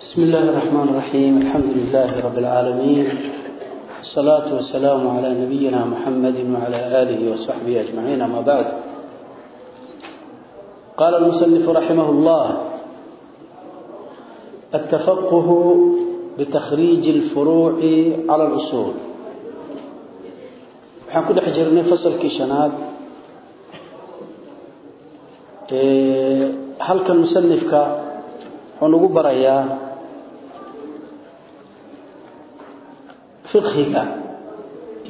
بسم الله الرحمن الرحيم. الحمد لله رب العالمين. الصلاة والسلام على نبينا محمد وعلى آله وصحبه أجمعين. أما بعد. قال المصنف رحمه الله التفقه بتخريج الفروع على الأصول. waxaan ku dhex jirnay fasalkii shanaad halkan musanifka wuxuu fiqhiga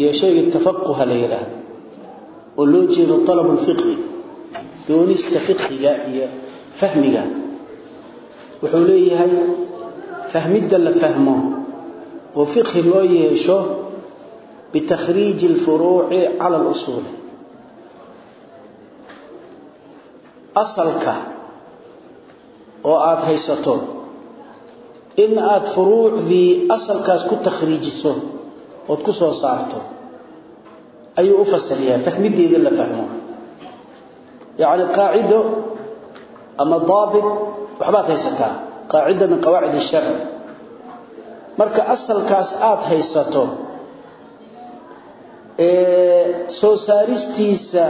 iyo shayga tafaquha la yidhaahdo oo loo jeedo talabu lfiqhi doonista fiqhiga iyo fahmiga wuxuu leeyahay fahmidda la fahmo oo fiqhi loo yeesho bitakhriiji alfuruuci cala alusuuli asalka oo aada haysato in aad furuucdii asalkaas ku takhriijiso ood ku soo saarto ayuu u fasiriyaa fahmideeda la fahmo. Yacni qaacido ama daabit waxbaad haysataa qaacida min qawaacid الsharc marka asalkaas aada haysato soo saaristiisa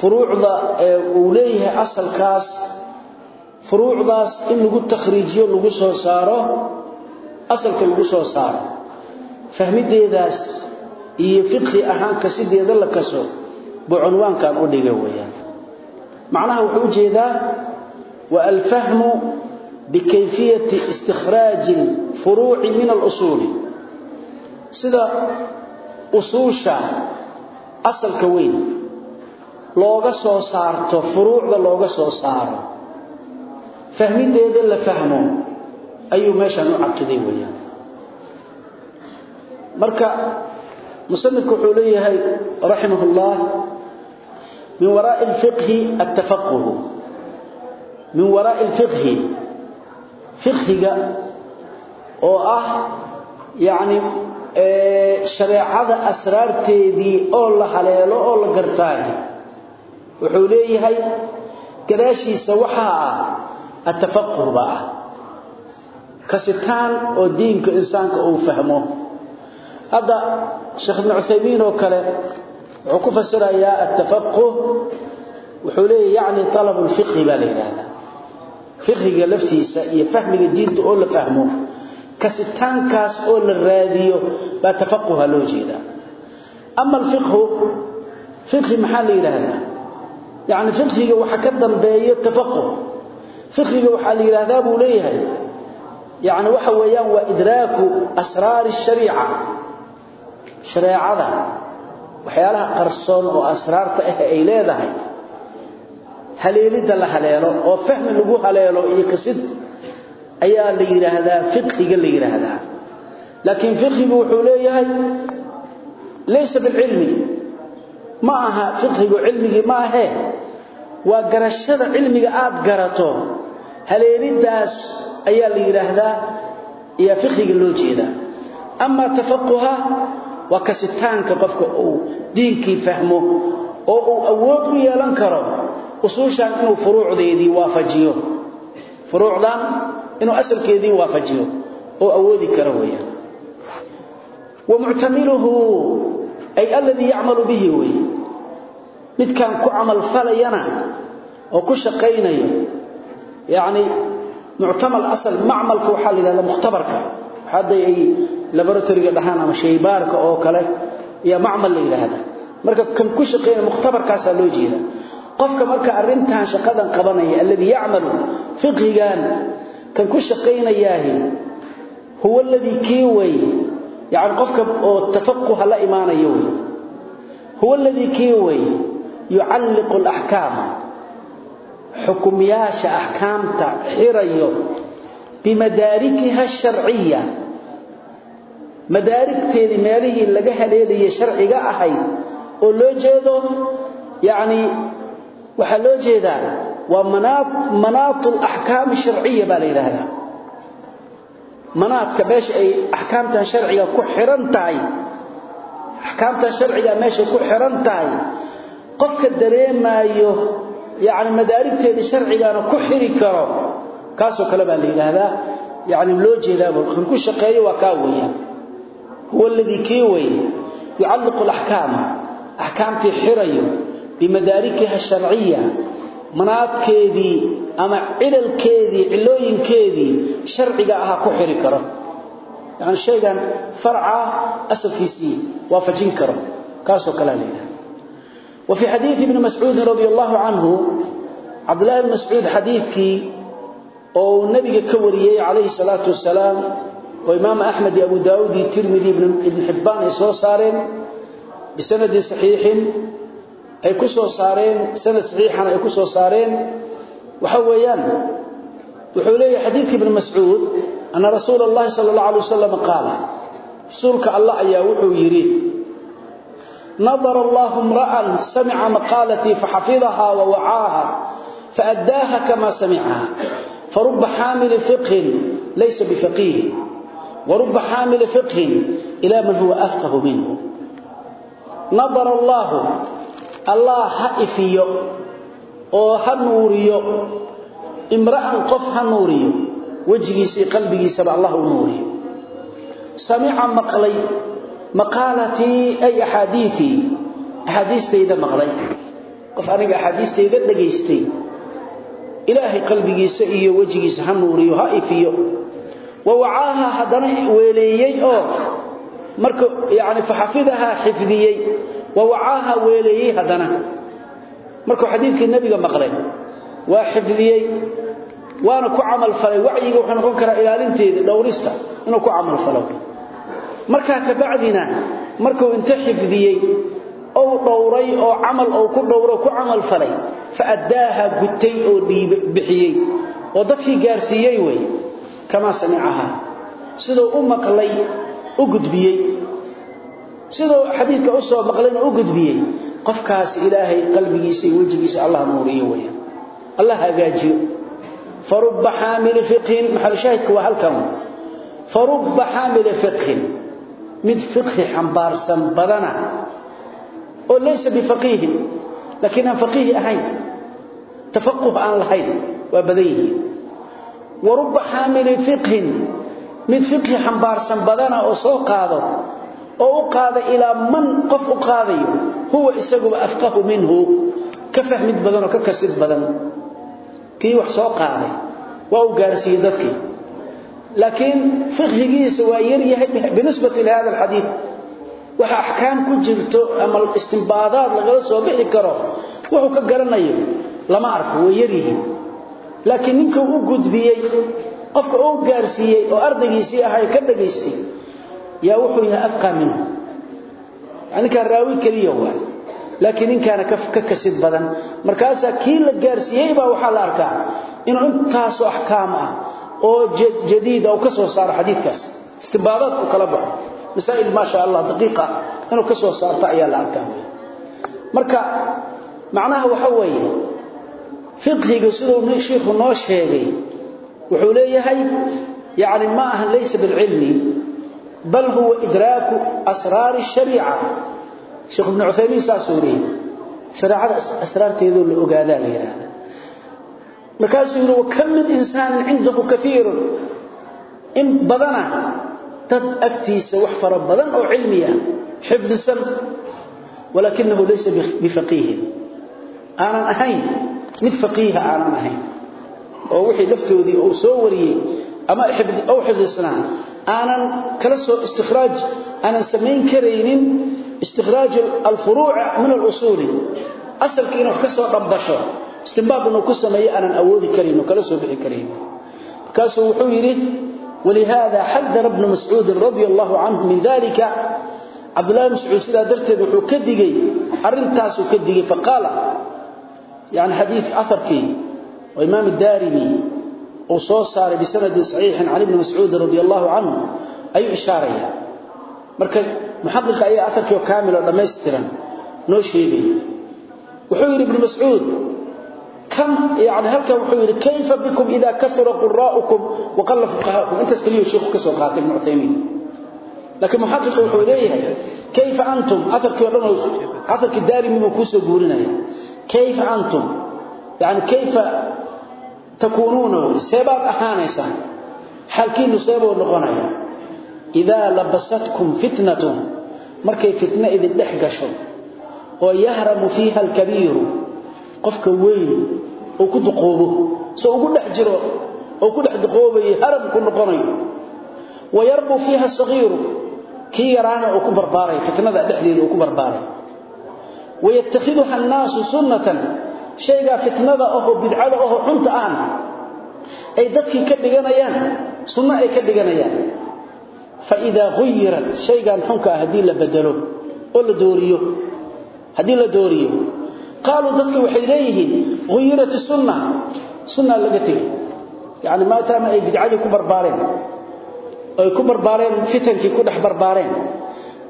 furuucda ee uu leeyahay asalkaas furuucdaas in lagu takhriijiyo lagu soo saaro asalka lagu soo saaro. Fahmideedaas iyo fiqhi ahaan kasideeda la kaso buu cunwaankan u dhiga weeyaan. Macnaha wuxuu u jeedaa wa alfahmu bikayfiyati istikhraaji alfuruuci min alusuuli. Sida usuusha asalka weyn looga soo saarto furuucda looga soo saaro fahmideeda la fahmo ayuu meeshan u caqiday weeyaan. Marka musanifku wuxuu leeyahay raximahullah min waraa'i alfiqhi attafaqquh. Min waraa'i alfiqhi fiqhiga oo ah yacni shareecada asraarteedii oo la haleelo oo la gartaay. Wuxuu leeyahay gadaashiisa waxaa ah atafaquh baa ah kasitaan oo diinka insaanka uu fahmo hadda sheekh ibn cuthaymiin oo kale wuxuu ku fasirayaa atafaquh wuxuu leeyahay yacni talabu lfiqhi baa yidhaahdaa fiqhiga laftiisa iyo fahmiga diinta oo la fahmo kasitaankaas oo la raadiyo baa tafaquha loo jeedaa ama tafaquh fiqhiga waxaa la yidhaahdaa buu leeyahay. Yacni waxa weeyaan waa idraaku asraari shariica. Shareecada waxyaalaha qarsoon oo asraarta ah ay leedahay. Haleelidda la haleelo oo fahmi lagu haleelo iyo kasid ayaa la yiraahdaa fiqhiga la yiraahdaa laakiin fiqhigu wuxuu leeyahay laysa bil ilmi ma aha fiqhigu ilmigi ma aha waa garashada ilmiga aad garato haleelidaas ayaa la yiraahdaa iyo fiqhiga loo jeedaa ama tafaqquha wa kasitaanka qofka uu diinkii fahmo oo uu awood u yeelan karo usuushan inuu furuucdeedii waafajiyo furuucdan inuu asalkeedii waafajiyo oo awoodi karo weeyaan ومعتمله أي الذي يعمل به وي mid kan ku amal falayana oo ku shaqeynaya yaani mu'tamal asal ma'malka waxa la yiraahdaa mukhtabarka haday ay laboratoryga dhahaan ama shaybaarka oo kale iyo ma'mal la yiraahdaa marka kan ku shaqeynaya mukhtabarkaas loo jeeda qofka marka arintan shaqadan qabanaya alladhi ya'malu fiqhigan kan ku shaqeynayaahi huwa alladhi kiwi يعني قفك او تفقه لا ايمانيه هو الذي كيوي يعلق الاحكام xukumyaasha axkaamta xirayo bimadaarikiha sharciya. Madaarigteedii meelihii laga haleelaya sharciga ahayd oo loo jeedo yacni waxaa loo jeedaa waa manaatu alaxkaam sharciya baa la yidhaahdaa. Manaadka meesha ay axkaamtan sharciga ku xiran tahay axkaamtan sharciga meesha yaani madaarigteeda sharcigaana ku xiri karo kaasoo kale baa la yiraahdaa يعني لو جيدابه كن شقيه وكاويا هو الذي كيوي يعلق الأحكام أحكامتي حريو بمداركها الشرعية مناطكيدي أما عللكيدي علوينكيدي شرعي أها كحري كره يعني شيئا فرعا أسل في سي وافجين كره كاسو كلالينا وفي حديث ابن مسعود رضي الله عنه عبد الله بن مسعود حديثك او النبي كوريي عليه الصلاه والسلام وامام احمد ابو داود الترمذي ابن حبان سو سارين بسند صحيح ay ku soo saareen sanad saxiixan ay ku soo saareen waxa weeyaan wuxuu leeyahay xadiidka ibn mas'uud anna rasuulullaahi sallallahu alayhi wasallam qaala rasuulka allah ayaa wuxuu yiri نظر الله امرأ سمع مقالتي فحفظها ووعاها فأداها كما سمعها فرب حامل فقه ليس بفقيه ورب حامل فقه إلى من هو أفقه منه نظر الله الله هئفيو أو هنوريو امرأ قف هنوريو وجهي قلبي سبع الله نوريو سمع مقلي maqaalatii ay axaadiiii axaadiistayda maqlay. Qof aniga axaadiistayda dhagaystay ilaahay qalbigiisa iyo wejigiisa ha nuuriyo ha ifiyo. Wa wacaaha haddana weeleeyey oo marka yani faxafidahaa xifdiyey. Wa wacaaha weeleeyey haddana. Markuu xadiidkii nebiga maqlay waa xifdiyey waana ku camal falay. Wacyiga wuxuu noqon karaa ilaalinteeda dhowrista inuu ku camal falo marka ka bacdina markuu inta xifdiyay oo dhowray oo amal oo ku dhowro ku amal falay fa addaaha gutay oo dhiibay bixiyay oo dadkii gaarsiiyay way kama samicaha sidoo u maqlay u gudbiyay sidoo xadiidka u soo maqlayna u gudbiyay qofkaas ilaahay qalbigiisa iyo wajigiisa Allah nuuriyo way Allah hagaajiyo. Farubba hamil fiqhin mahal shaahidku waa halkan. Farubba hamil fiqhin mid fiqhi xambaarsan badana oo laysa bifaqih laakiin faqih ahayn tafaqquh aan lahayn wa badayhi wa rubb hamil fiqh mid fiqhi xambaarsan badana oo soo qaado oo u qaada ila man qof u qaadayo huwa isagu afqahu minhu ka fahmid badan ka kasib badan. Kii wax soo qaaday waa u gaarsiiyay dadkii laakiin fiqhigiisa waa yaryahay binisbati lihada alxadiid. Waxa axkaam ku jirto ama istimbaadaad lagala soo bixi karo wuxuu ka garanayo lama arko way yaryihiin laakiin ninka u gudbiyey qofka uu gaarsiiyey oo ardaygiisii ahaa ka dhagaystay yaa wuxuu yahay afqaa minhu. Ninkaan raawi keliya waay laakiin ninkaana ka kasid badan. Markaasaa kii la gaarsiiyey baa waxaa la oo jadiid oo ka soo saar xadiidkaas. Istinbaadaad ku kala baxo. Masaa'il ma sha Allah daqiiqa inuu ka soo saarta ayaa la arkaa. Marka macnaha waxa weeye fiqhiga sidoo sheekhu noo sheegay wuxuu leeyahay yaani ma aha laysa bil ilmi bal huwa idraak asrar ash-shari'a sheekh ibn Uthaymeen saasuri shari'ada asraarteedu la ogaadaa la yiraahdaa markaasuu yiri kam min insaan indahu kathir in badana dad agtiisa wax fara badan oo cilmiya xifdisan walakinahu laysa bifaqih ana ahayn mid faqih ana ahayn oo wixii laftoodii oo soo wariyay ama xifdi oo xifdisna aanan kala soo istikhraj aanan sameyn kareynin istikhraj al-furu' min al-usul asalkiina wax ka soo dambasho istinbaab inuu ku sameeyo aanan awoodi karin oo kala soo bixi karin kaasoo wuxuu yiri ولهذا حذر ابن مسعود رضي الله عنه من ذلك عبد الله بن مسعود سيده درتد وحو كدغي arrintaas uu kadigay faqala يعني حديث اثركي وامام الدارمي وصو صار بسند صحيح عن ابن مسعود رضي الله عنه اي اشاره marka muhaqiq ay atharkii oo kaamil oo dhameystiran noo sheegay wuxuu yiri ibn mas'ud كم يعني هل كان وحير كيف بكم إذا كثر قراءكم وقل فقهاءكم أنت اسكليه الشيخ كسو قاتل ابن عثيمين لكن محقق وحيريه كيف أنتم أثر كيرنا أثر كداري من مكوسة قولنا كيف أنتم يعني كيف تكونون سبب أحانيسا xalkiinu seebuu noqonaya idaa labasatkum fitnatun markay fitna idin dhex gasho oo yahramu fiiha alkabiiru qofka weyn uu ku duqoobo soo ugu dhex jiro oo ku dhex duqoobayo haram ku noqonayo wayarbu fiiha asagiiru kii yaraana uu ku barbaaray fitnada dhexdeeda uu ku barbaaray. Wayattakhiduha annaasu sunnatan shaygaa fitnada ahoo bidcada ahoo xunta ahna ay dadkii ka dhiganayaan sunno ay ka dhiganayaan. Faidaa huyirat shaygan xunka ah la bedelo oo la dooriyo haddii la dooriyo qaaluu dadki waxay leeyihiin huyirat sunna sunna laga tegey. Yani maadaama ay bidcadii ku barbaareen ay ku barbaareen fitankii ku dhex barbaareen.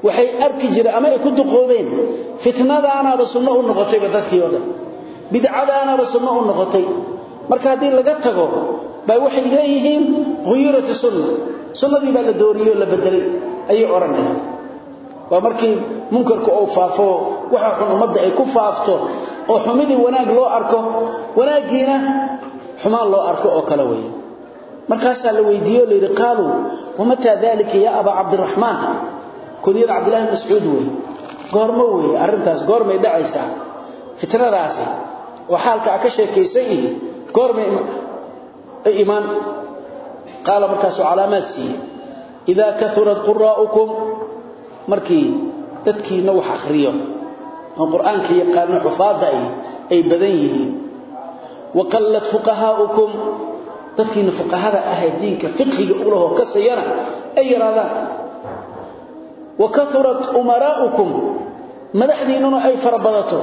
Waxay arki jireen ama ay ku duqoobeen fitnadaanaaba sunno u noqotayba dadkii oo dhan. Bidcadaanaaba sunno u noqotay. Marka haddii laga tago bay waxay leeyihiin huyirati sunna sunnadii baa la dooriyey oo la bedelay ayay odhanayaan waa markii munkarku uu faafo waxa xun ummadda ay ku faafto oo xumidii wanaag loo arko wanaaggiina xumaan loo arko oo kale weeye. Markaasaa la weydiiye o layidhi qaaluu wamataa dalika yaa abaa cabdiraxmaan? Kunyada cabdillahi mascuud wey goormo weeye arrintaas goormay dhacaysaa. Fitnadaasi oo xaalka a ka sheekaysan ihi goormay imaan. Qaala markaasuu calaamaad siiye idaa kaurat quraa'ukum markii dadkiina wax akhriyo oo qur'aanka yaqaano xufaadda ay badan yihiin. Wa qallat fuqahaa'ukum dadkiina fuqahada ahayd diinka fiqhiga ulahoo kasayana ay yaraadaan. Wa kaurat umaraa'ukum madaxdiinnuna ay fara badato.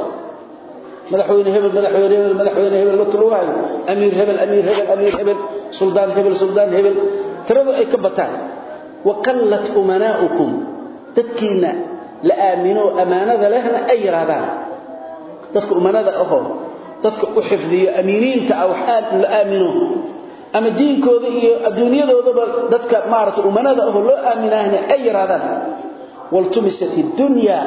Madaxweyne hebel madaxweyne hebel madaxweyne hebel la tuluwahayo amiir hebel amiir hebel amiir hebel suldaan hebel suldaan hebel. Tiradu ay ka bataan. Wa qallat umanaa'ukum dadkiina la aamino amaanada lehna ay yaraadaan dadka umanada ahoo dadka u xifdiyo amiiniinta ah wax la aamino. Ama diinkooda iyo adduunyadoodaba dadka maarata umanada ahoo loo aaminaahna ay yaraadaan waltumisat iddunya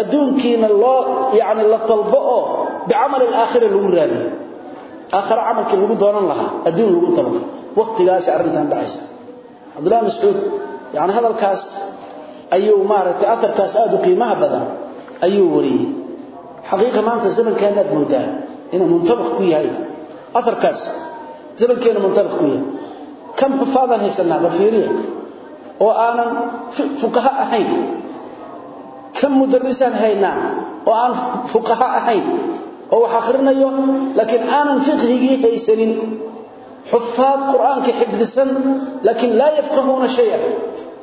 adduunkiina loo yani la dalbo oo bicamali alaakhira lagu raadiyo. Aakhira camalkii lagu doonan lahaa adduun lagu dalbo. Waqtigaasi arrintan dhacaysa. Cabdullahi mascuud yani hadalkaas ayuu maaragtay aarkaas aada u qiimaha badan ayuu wariyey. Xaqiiqa maanta zamankeena aad inuu muntabaq ku yahay. Aarkaas zamankeena muntabaq ku yahay. Kam xufaadaan haysanaa barfiiriya oo aanan fuqaha ahayn. Kam mudarisaan haynaa oo aan fuqaha ahayn. Oo wax akhrinayo laakiin aanan fiqhigii haysanin. Xufaad qur'aanka xifdisan laakiin laa yafqahuuna shaya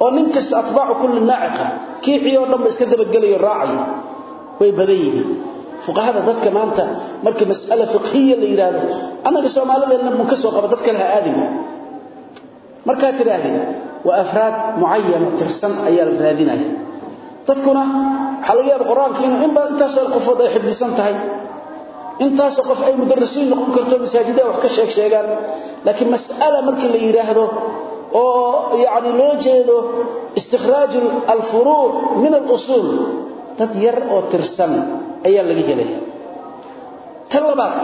oo nin atbaacu kulli naaciqa kiicii oo dhanba iska dabagelayo raacayo way badan yihiin. Fuqahada dadka maanta markii mas'ala fiqhiya la yidhaahdo annaga soomaalideenna mun ka soo qaba dad kale ha aadin. Markaad tidhaahdeen waa afraad mucayana tirsan ayaa la raadinaya. Dadkuna waxaa laga yaaba qur'aanka inuu inba intaasoo qofood ay xifdisan tahay. Intaasoo qof ay mudarisiin noqon karto masaajida wax ka sheeg sheegaan. Laakiin mas'ala markii la yidhaahdo oo yani loo jeedo istikhraaj alfuruuc min alusuul dad yar oo tirsan ayaa laga helaya tan labaad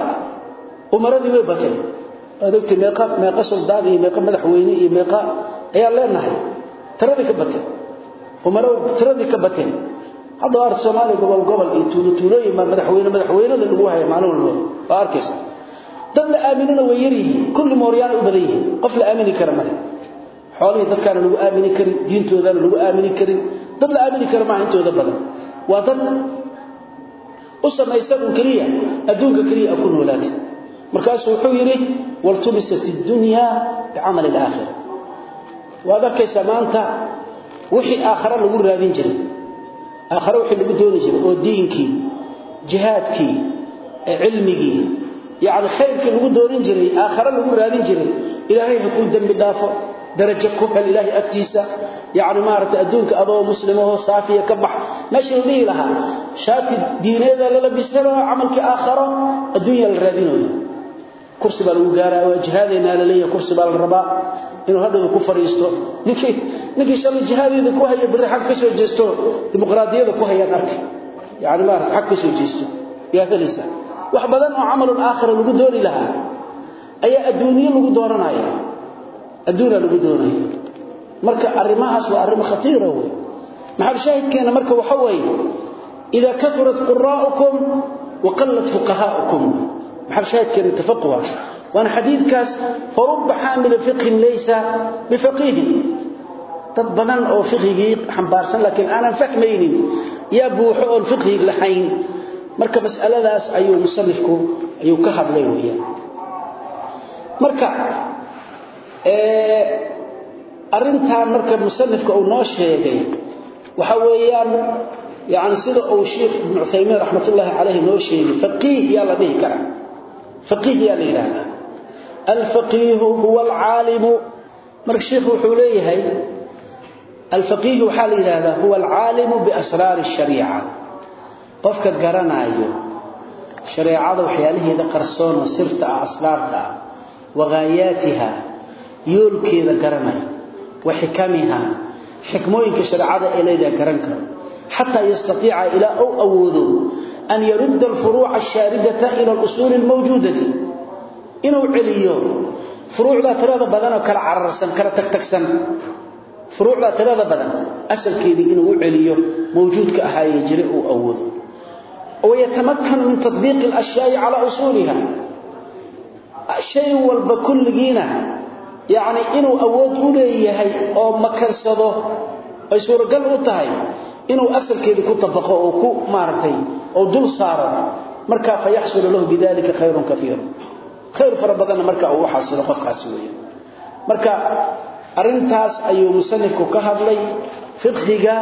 umaradii way bateen. Waad ogtay meeqa meeqa suldaan iyo meeqa madaxweyne iyo meeqa ayaan leenahay. Tiradii ka bateen. Umaro tiradii ka bateen. Hadda waa soomaaliya gobol gobol iyo tuulo tuulooyin baa madaxweyne madaxweynada lagu haya maalin walba. Waa arkaysa. Dad la aaminana way yar yihiin. Kulli mooryaana u badan yihiin. Qof la aamini kara male xoolihii dadkaana lagu aamini karin diintoodana lagu aamini karin. Dad la aamini kara maaha intooda badan. Waa dad u samaysan un keliya adduunka keliya ku noolaatay. Markaasuu wuxuu yidhi waltumisat iddunyaa bicamali alaakhira waad arkaysaa maanta wixii aakhare lagu raadin jiray. Aakhare wixii lagu dooni jiray oo diinkii jihaadkii cilmigii yacni khayrkii lagu doonin jiray aakhare lagu raadin jiray. Ilaahay ha kuu dembi dhaafo darajo ku hel ilaahay agtiisa. Yacni maaragtay adduunka adoo muslimahoo saafiya ka bax. Meeshii la dhihi lahaa shaati diineeda lala bisano camalkii aakharo adduunya la raadinayo kursi baa lagu gaaraa waa jihaadaynaa la leeyahay kursi baa la rabaa. Inuu hadhowda ku fadhiisto. Ninkii ninkii shalay jihaadeeda ku haya berri xag ka soo jeesto dimuqraadiyada ku hayaan arkay yacni maaragtay xag ka soo jeesto. Yaa helaysaa wax badan oo camalul aakhira lagu dooni lahaa ayaa adduuniye lagu dooranaya adduunaa lagu doonaya marka arrimahaas waa arrin khatiira wey maxaa shaahidkeena marka waxa weeye idaa kafurat quraa'ukum wa qallat fuqahaa'ukum maxaa shaahidkeena tafaquha waan xadiidkaas farubba xaamil fiqhin laysa bifaqihin dad badan oo fiqhigii xambaarsan laakiin aanan fahmaynin yaa buuxo oon fiqhig lahayn. Marka mas'aladaas ayuu musannifku ayuu ka hadlay weeyaan. Marka arintan marka musanifka uu noo sheegay waxa weeyaan yaani sida uu sheekh ibn Uthaymeen rahmatullahi alayhi noo sheegay faqih ya la dhihi kara faqih ya la yiraahdo al faqih huwa al alim marka sheekhu wuxuu leeyahay al faqih waxa huwa al alim bi asrar al shari'a qofka garanayo shariicada waxyaalaheeda qarsoon oo sirta ah asraarta ah, yoolkeeda garanaya. Wa xikamiha xikmooyinka shareecada ee garan karo. Xataa yastaiica ilaa ou awoodo an yarudda alfuruuca ashaaridata ila alusuuli almawjuudati. Inuu celiyo furuucdaa tirada badan oo kala cararsan kala tagtagsan. Furuucdaa tirada badan asalkeedii inuu u celiyo mawjuudka ahaayee jira uu awoodo. Wayatamakkanu min tatbiiqi alashyaai calaa usuuliha shay walba kulligiina yacni inuu awood u leeyahay oo makansado ay suuragal u tahay inuu asalkeedii ku dabaqo oo ku maaragtay oo dul saaro markaa fa yaxsulu lahu bidalika khayrun kaiiru khayr fara badanna markaa uu u xasilo qofkaasi weya marka arintaas ayuu musanifku ka hadlay fiqhiga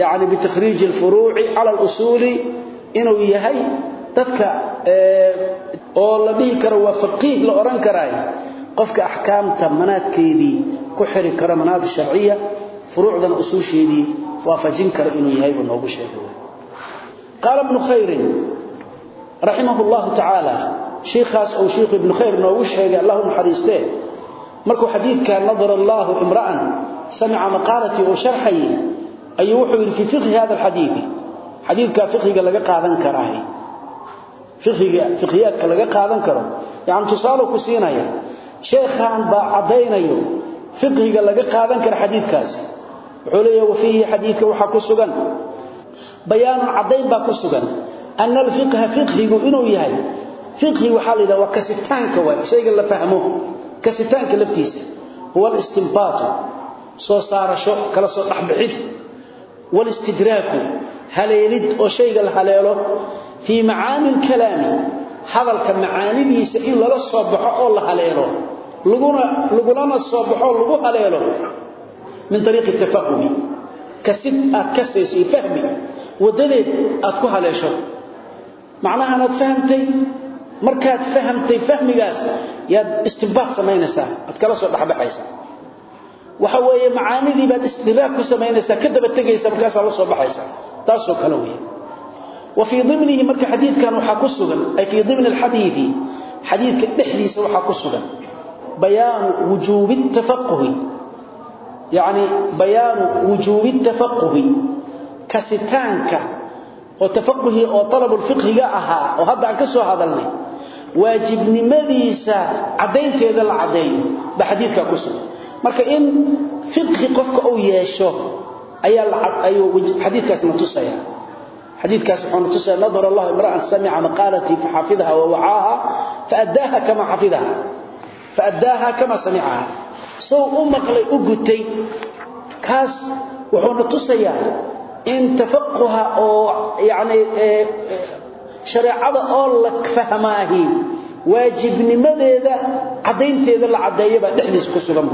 yacni bitakhriiji alfuruuci cala alusuuli inuu yahay dadka oo la dhihi karo waa faqiih la odhan karaay qofka axkaamta manaadkeedii ku xiri karo manaad sharciya furuucdana usuusheedii waafajin karo inuu yahay buu noogu sheegay. Qaala ibnu khayrin raximahu llahu tacaala shiikhaas uu shiikhu ibnu khayr noogu sheegay allahu naxariistee markuu xadiidka nadara allahu imra'an samica maqaalatii uu sharxayay ayuu wuxuu yidhi fii fiqhi hada alxadiidi xadiidkaa fiqhiga laga qaadan karaahy fiqhiga fiqhiyaadka laga qaadan karo. Yacni tusaaluu ku siinaya sheekhan baa cadaynayo fiqhiga laga qaadan karo xadiidkaas. Wuxuu leeyahay wafihi xadiidka waxa ku sugan. Bayaan cadayn baa ku sugan. An alfiqha fiqhigu inuu yahay fiqhi waxa la yiraahdaa kasitaanka waa shayga la fahmo kasitaanka laftiisa. Huwa istinbaat soo saarasho kala soo dhaxbixid wal istidraak haleelid oo shayga la fi macaani kalaami hadalka macaanidiisa in lala soo baxo oo la haleelo laguna lagulana soo baxo lagu haleelo min ariiqi tafahumi. Kasid aad kasayso iyo fahmi wadadeed aad ku haleesho. Macnaha aad fahamtay markaad fahamtay fahmigaas yaad istinbaat samaynaysaa aad kala soo dhaxbaxaysaa waxa weeye macaanidii baad istinbaat ku samaynaysaa ka daba tegaysa markaas la soo baxaysa taas kale weeye. وفي ضمنه مركا حديث كانوا حاكسوغا أي في ضمن الحديث حديث كالتحديث وحاكسوغا بيان وجوب التفقه يعني بيان وجوب التفقه كستانك وتفقه او طلب الفقه اها وهذا عن كسو هذلني واجب نمديسا عدينتيدا لا عدين بحديثك كسو marka in fiqhi qofka uu yeesho ayaa la ayu xadiidkaas na tusaya wuxuu tusaya nadar Allah imra'an sami'a maqalati fa hafidha wa wa'aha fa addaha kama hafidha fa addaha kama sami'aha. Soo u maqlay u gutay. Kaas wuxuu tusayaa in tafaqquha oo yaani shariicada oo la fahmaahi waajibnimadeeda cadeynteeda la cadeeyo ba dhexdiis ku sugan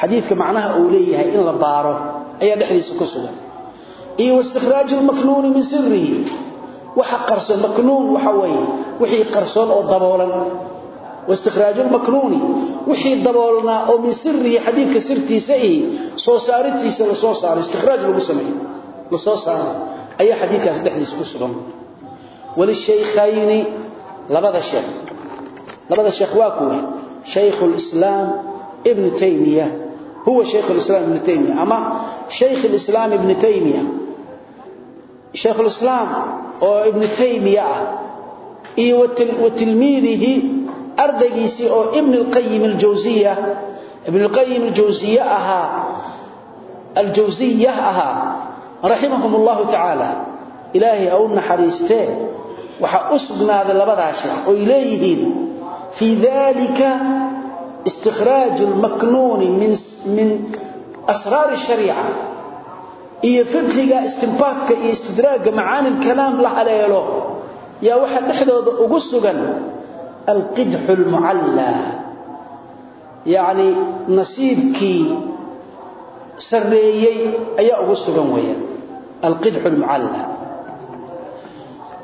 xadiidka macnaha uu leeyahay in la baaro ayaa dhexdiisa ku sugan. Iyo waistikhraaji lmaknuuni min sirihi waxa qarsoon maknuun waxa weeye. Wixii qarsoon oo daboolan. Waistikhraaji lmaknuuni wixii daboolnaa oo min sirihi xadiidka sirtiisa ihi soo saaritiisa la soo saaro istikhraaj lagu sameeyo la soo saaro ayaa xadiidkaasi dhexdiisa ku sugan. Walishaykayni labada هو شيخ الاسلام ابن تيميه اما شيخ الاسلام ابن تيميه شيخ الاسلام او ابن تيميه iyo wa tilmiidihi ardaygiisii oo ibn alqayim aljawziya ibn alqayim aljawziya ahaa aljawziya ahaa raximahum allahu tacaala ilaahay au naxariistee waxaa u sugnaaday labadaa sheekh oy dalika istikhraaju lmaknuuni min asraari shariica iyo fiqhiga istinbaadka iyo istidraagga macaani lkalaam la haleelo. Yaa waxaa dhexdooda ugu sugan alqidxu lmucallaa yacni nasiibkii sarreeyey ayaa ugu sugan weeyaan alqidxu lmucallaa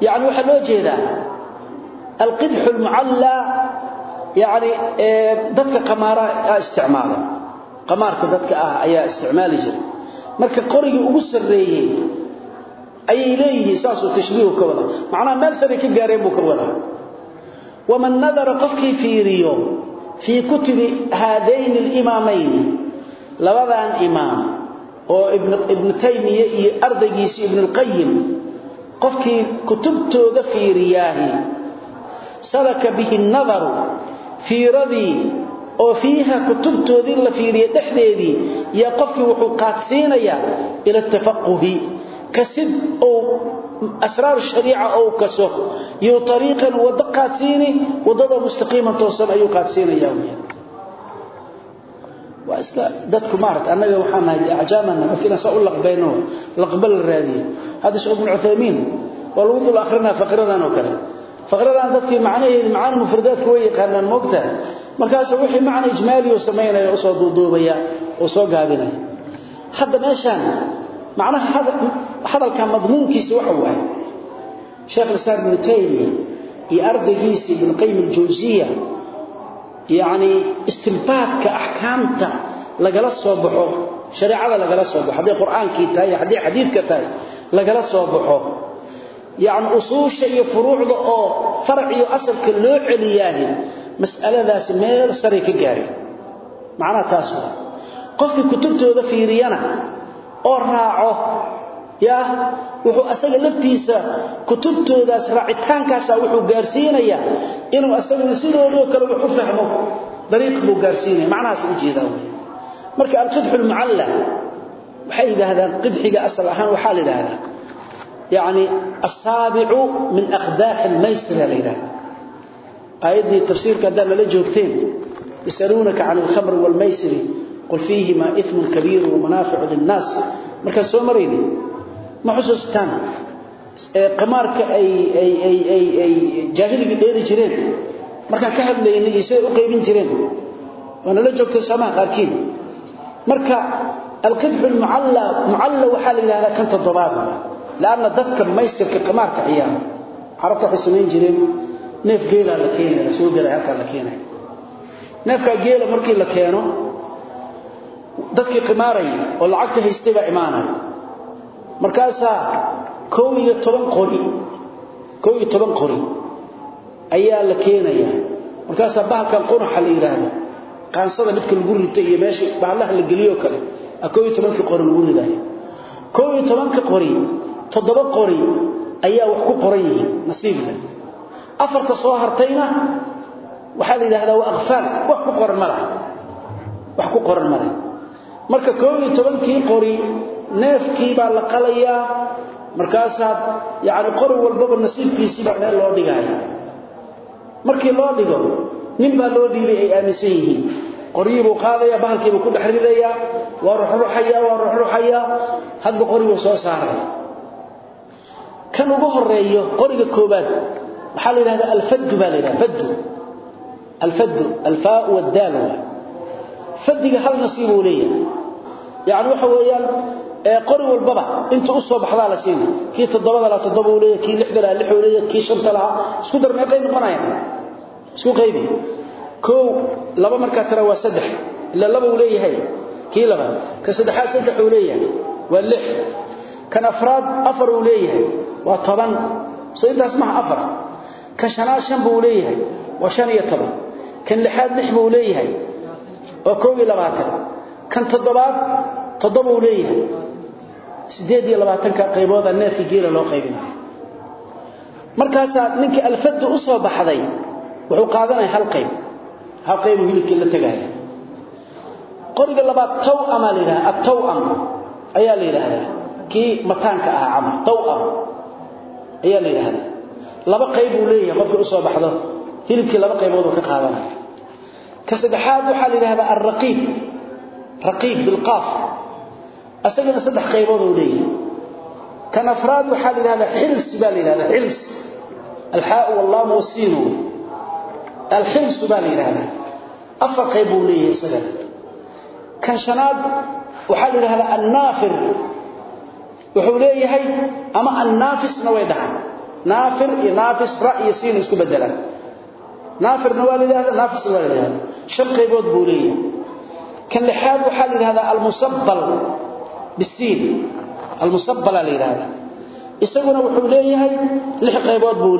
yacni waxaa loo jeedaa alqidxu lmucallaa yacni dadka qamaara isticmaala qamaarka dadka ah ayaa isticmaali marka qorigii ugu sarreeyey ayay leeyihiin saasuu tashbiihu ka wada macnaha meel saray ka gaareen buu ka wadaa. Waman nadara qofkii fiiriyo fii kutubi haadayni alimaamayn labadan imaam oo ibnu taymiya iyo ardaygiisi ibnulqayim qofkii kutubtooda fiiriyaahi sadaka bihi nadaru fiiradii oo fiiha kutubtoodii la fiiriya dhexdeedii yaa qofkii wuxuu qaadsiinayaa ila tafaquhi kasid ou asraar shariica ou kaso iyo ariiqan waddo qaadsiini waddadoo mustaqiiman toosan ayuu qaadsiinayaa weyaan waa iska dadku maarata annaga waxaan nahay ajaamana marka inaan saa u laqbayno laqba la raadiyo. Hadda sheekh ibnu cuthaymiin waa lagu dul akhrinaa faqradan oo kale faqradan dadkii macnaheedi macaani mufradaadka way yaqaanaan moogtaha markaas wixii macna ijmaaliyo samaynaya oo soo duuduubaya oo soo gaabinaya. Hadda meeshaan macnaha hadalka madmuunkiisa waxa waaye sheekh lislaam ibnu taymiya iyo ardaygiisa ibnu qayim aljawsiya yacni istinbaadka axkaamta lagala soo baxo shareecada lagala soo baxo. Hadday qur'aankii tahay iyo haddii xadiidka yacni usuusha iyo furuucda oo farac iyo asalka loo celiyaahi mas'aladaasi meel saray ka gaareen. Macnaha taas waa qofkii kutubtooda fiiriyana oo raaco yaa wuxuu asaga laftiisa kutubtoodaas raacitaankaasa wuxuu gaarsiinayaa inuu asaguna sidoodoo kale wax u fahmo dariiq buu gaarsiinaya. Macnahaas u jeedaa wey marka alqidxu lmucalla waxay yidhaahdaan qidxiga asal ahaan waxaa la yidhaahdaa yacni asaabicu min akhdaaxi lmaysira la yidhahda aayaddii tafsiirka haddaad nala joogteen yasaluunaka can alkhamri waalmaysiri qul fiihima imun kabiiru wamanaaficu linnaas markaan soo marayni ma xusuustaan qamaarka ay jaahiligii dheeri jireen markaan ka hadlaynay iyo siday u qaybin jireen waa nala joogtay soomaha qaarkiin marka alqidxu mucalla waxaa la yidhahdaa kan toddobaad lanna dadka maysirka qamaarka ciyaara carabta waxay samayn jireen neef geelaa la keenaya la soo diray halkaa la keenaya neefkaa geela markii la keeno dadkii qimaaraya oo lacagta haystay baa imaanaya markaasaa kow iyo toban qori kow iyo toban qori ayaa la keenaya markaasaa bahalkan qunaxa la yidhaahdo qaansada midka lagu rito iyo meesha bahallaha la geliyoo kale a kow iyo tobankii toddoba qori ayaa wax ku qoran yihiin nasiibna afarta soo hartayna waxaa la yidhahdaa waa akfaal wax ku qoran ma wax ku qoran ma marka koob iyo tobankii qori neefkii baa la qalayaa. Markaasaa yacni qori walbaba nasiibkiisiibaa meel loo dhigaya markii loo dhigo nin baa loo dhiibay ay aaminsan yihiin. Qoryiibuu qaadaya bahalkiibuu ku dhex ridayaa. Waa ruxruxayaa waa ruxruxayaa hadba qoribuu soo saaraya kan ugu horeeyo qoriga koobaad waxaa la yidhahdaa alfaddu baa la yidhahda faddu. Alfaddu alfaa waddaal waa. Fadiga hal nasiibuu leeyahay. Yacni waxa weeyaan qori walbaba inta u soo baxdaa la siina kii toddobada laha toddoba uu leeyahay kii lixda laha lixuu leeyahay kii shanta lahaa isku dar meeqay noqonayaan isku qaybi. Kow laba markaa tira waa saddex. Ilaa laba uu leeyahay kii labaad. Ka saddexaad saddex uu leeyahay. Waa lix kan afraad afar uu leeyahay. Waa toban. Soo intaas maha afar. Kan shanaad shan buu leeyahay. Waa shan iyo toban. Kan lixaad lix buu leeyahay. Waa koob iyo labaatan. Kan toddobaad toddoba uu leeyahay. Siddeed iyo labaatanka qaybooda neefka geela loo qaybinayo markaasaa ninkii alfadu u soo baxday wuxuu qaadanaya hal qayb. Hal qaybuu hilibkii la tegaya qoriga labaad tawama la yidhaha attawam ayaa la yidhaahdaa kii mataanka ahaa camal tawam ayaa la yidhaahdaa. Laba qayb buu leeyahay qofkii u soo baxdo hilibkii laba qaybood uu ka qaadanaya. Ka saddexaad waxaa la yidhahdaa alraqiib raqiib bilqaaf. Asagana saddex qaybood uu leeyahay. Kan afraad waxaa la yidhahdaa xilsi baa la yidhahdaa xils alxaau wallaamu wasiinu alxilsu baa la isagana wuxuu leeyahay ama annaafisna way dhahaan naafir iyo naafis ra iyo siin isku bedelaan naafirna waa la yidhahdaa naafisna waa la kan lixaad waxaa la yidhahdaa almusabbal bisiin. Almusabbala la yidhahdaa isaguna wuxuu leeyahay lix qaybood buu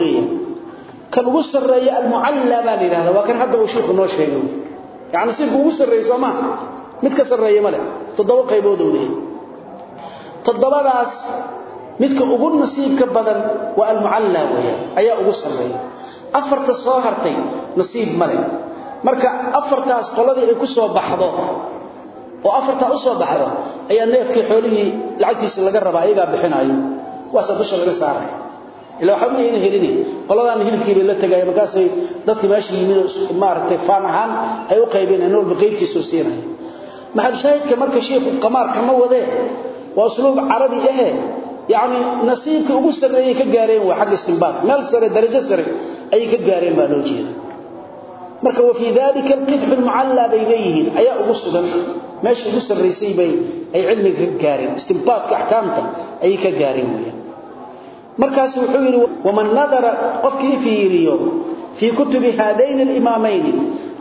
kan ugu sarreeya almucalla baa la yidhahdaa kan hadda uu sheikhu noo sheegay. Yacni sirku ugu sarreeya soo mid ka sarreeya ma toddoba qaybood uu leeyahay toddobadaas midka ugu nasiibka badan waa almucalla weeyaan ayaa ugu sarreeya afarta soo hartay nasiib ma leh. Marka afartaas qoladii ay ku soo baxdo oo afartaa u soo baxdo ayaa neefkii xoolihii lacagtiisa laga rabaa ayagaa bixinaayo. Waasa dusha laga saaray ilaa waxba ayna helini qoladaan hilibkii la tagaya markaasay dadkii meesha yimid maaragtay faan ahaan ay u qaybinayaan walba qaybtiisoo siinaya maxal shaahidka marka sheikhu qamaarka ma wadee waa usluub carabi ahe. Yacni nasiibkii ugu sarreeyay ka gaareen waa xagga istinbaat meel sare darajo sare ayay ka gaareen baa loo jeeda marka wafii dalika alqidxu almucallaa bay leeyihiin. Ugu sugan. Meesha ugu sarraysay bay ay cilmiga ka gaareen. Istinbaatka axkaamta ayay ka gaareen markaas wuxuu yidhi waman nadara qofkii fiiriyo fii kutubi haadayn alimaamayn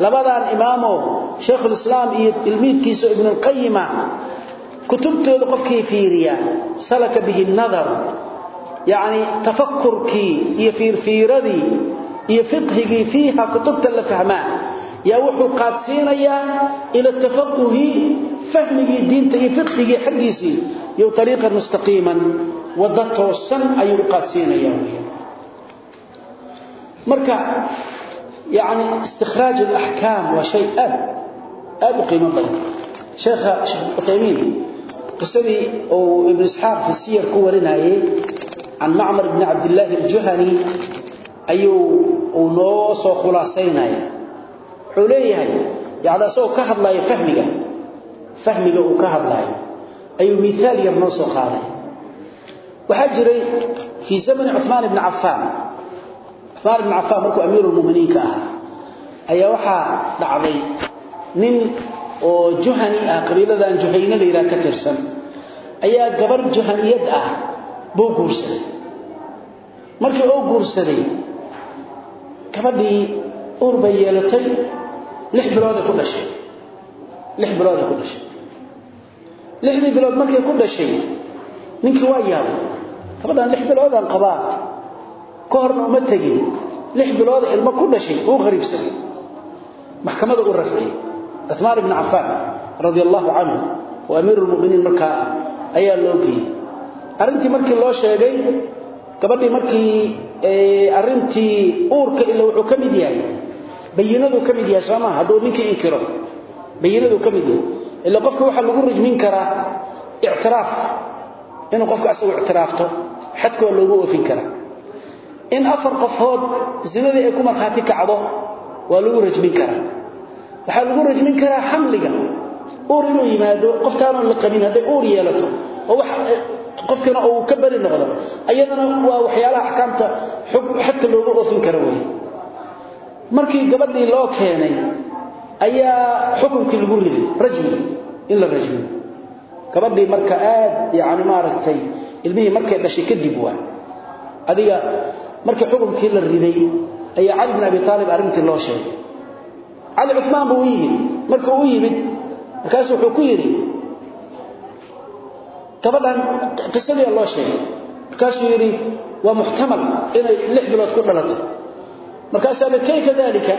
labadaan imaamoo shaykhulislaam iyo tilmiidkiisa ibnu lqayima kutubtooda qofkii fiiriya salaka bihi nadar yacni tafakurkii iyo fiirfiiradii iyo fiqhigii fiiha kutubta la fahmaa yaa wuxuu qaadsiinayaa ila tafaquhi fahmigii diinta iyo fiqhigii xaggiisii iyo ariiqan mustaqiiman wada toosan ayuu u qaadsiinayaa. Marka yani istikhraaj alaxkaam waa shay aad aad u qiimo badan. Sheekha sheekh uthaymiin qisadii uu ibnu isxaaq fi siyar ku warinayay can macmar bni cabdillaahi aljuhani ayuu uu noo soo khulaasaynaya wuxuu leeyahay yani isagoo ka hadlaayo fahmiga fahmiga uu ka hadlaayo ayuu miaal yar noo soo qaaday. Waxaa jiray fii zamani cumaan ibni cafaan cumaan ibni cafaan markuu amiirulmuminiinka ahaa ayaa waxaa dhacday nin oo juhani ah qabiiladan juhayne la yidhaha ka tirsan ayaa gabar juhaniyad ah buu guursaday. Markii uu guursaday gabadhii uur bay yeelatay lix bilooday ku dhashay. Lix bilooday ku dhashay. Lixdii bilood markay ku dhashay ninkii waa yaabay gabadhan lix biloodaan qabaa ka horna uma tegin. Lix bilood ilmo ku dhashay uu qariibsaday maxkamada u rafciyey cumaan ibni cafaan radia allahu canhu oo amiiruulmuminiin markaa ayaa loo geeyey. Arrintii markii loo sheegay gabadhii markii arrintii uurka ila wuxuu ka mid yahay bayinaduu ka mid yahay soomaa hadduu ninkii inkiro bayinaduu ka mid yahay. Ila qofka waxaa lagu rajmin karaa ictiraaf inuu qofka asagu ictiraafto xadka waa loogu oofin karaa. In afar qofood zinadii ay ku markhaati kacdo waa lagu rajmin karaa waxaa lagu rajmin karaa xamliga. Uur inuu yimaado qofkaanoon la qabin hadday uur yeelato oo wax qofkana uu ka bari noqdo. Ayadana waa waxyaalaha axkaamta xadka loogu oofin kara wey markii gabadhii loo keenay ayaa xukunkii lagu riday rajmi in la rajmiyo gabadhii marka aad yani maaragtay ilmihii markay dhashay kadib waa. Adiga markii xukunkii la riday ayaa cali bin abi aalib arrintii loo sheegay cali cumaan buu u yimid. Markuu u yimid markaasuu wuxuu ku yidhi gabadhan qisadii loo sheegay. Markaasuu yidhi waa muxtamal inay lix bilood ku dhalato. Markaasaa kayfa dalika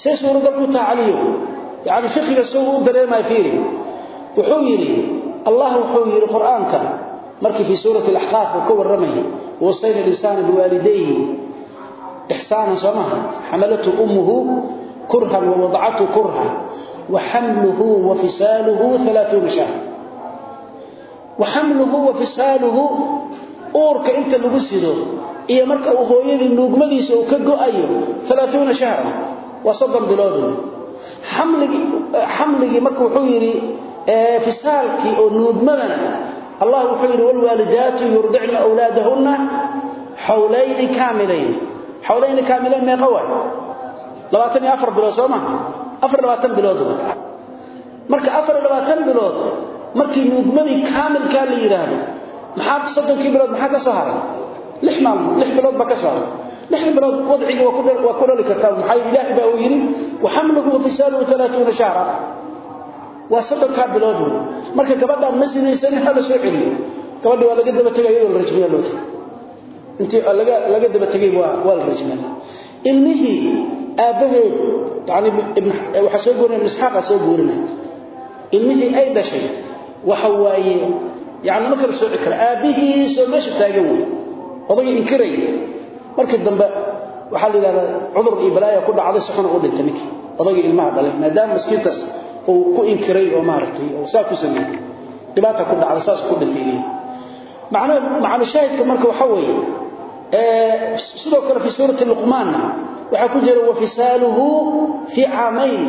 see suuragal ku taha caliyo yani fiqiga soo u dareemaya fiiri wuxuu yidhi allah wuxuu yidhi qur'aanka markii fii suurati alaxqaaf uu ka warramayay kurhan wa wadacatu kurhan wa xamluhu wa fisaaluhu alaauna shahr. Wa xamluhu wa fisaaluhu uurka inta lagu sido iyo marka uu hooyadii nuugmadiisa uu ka go'ayo alaauna shahra waa soddon biloodun xamligii marka wuxuu yidhi fisaalkii oo nuugmadana allah wuxuu yidhi wlwaalidaatu yurdicna wlaadahunna xawlayni kaamilayn. Xawlayni kaamilayn meeqa abaaaar bilood soo maaha aarabaaan bilood marka aarabaaan bilood markii nuugmadii kaamilkaa la yidhaahdo maxaa soddonkii bilood maxaa ka soo haray? Lix maalmood lix bilood baa ka soo haray. Lix bilood wadcigii waa ku dhali kartaa. Maxaa ilaahay baa uu yidhi waxamluhu wafisaaluhu alaauuna shahra waa soddonkaa bilood. Wey marka gabadhaan ma sinaysani ha la soo celiyo. Gabadhi waa laga daba tegay iyadoo la rajmiya loo tegay. Intii laga daba tegay waa la rajmina ilmihi aabaheed yani ibn waxa soo goorinay isxaaqa soo goorinay ilmihi ay dhashay waxa waaye yaani ma kala soo kara. Aabihi soo meesha taagan way odagii inkiray. Markii dambe waxa la yiraahdaa cudur iyo balaaya ku dhacday saxuna u dhintay ninki odagii ilmaha dhalay maadaama miskiintaas uu ku inkiray oo maartay oo saa ku sameeyay dhibaata ku dhacday saas ku dhintay. Macna shaahidka marka waxa weeye ee sidoo kale fi suurati luqman waxa ku jira wa fisaaluhu fi aamayn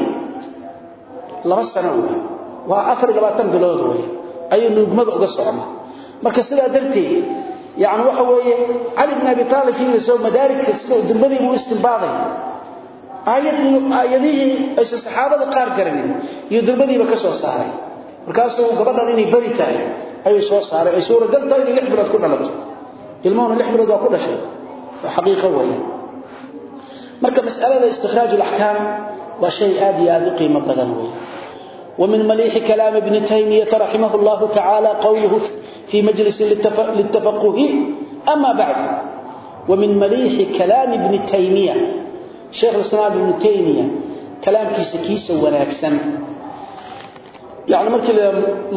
laba sano waa afar labaatan bilood way ayuu nuugmada uga socona marka sidaa darteed yaani waxa weeye ali ibn abi talib fi soo madaarika sida durbadii uu istinbaaday ayadii ayadihi ay saxaabada qaar garanin iyo durbadiiba ka soo saaray. Markaasuu gabadhan inay bari tahay ayuu soo saaray ilmuhuna lix bilood waa ku dhashay waa xaqiiqo weeye marka mas'alada istikhraaj al-ahkam waa shay aad iyo aad u qiimo badan weeye ومن مليح كلام ابن تيمية رحمه الله تعالى قوله في مجلس للتفقه أما بعد ومن مليح كلام ابن تيمية شيخ الإسلام ابن تيمية كلام كيس كيس وناكسن يعني مركز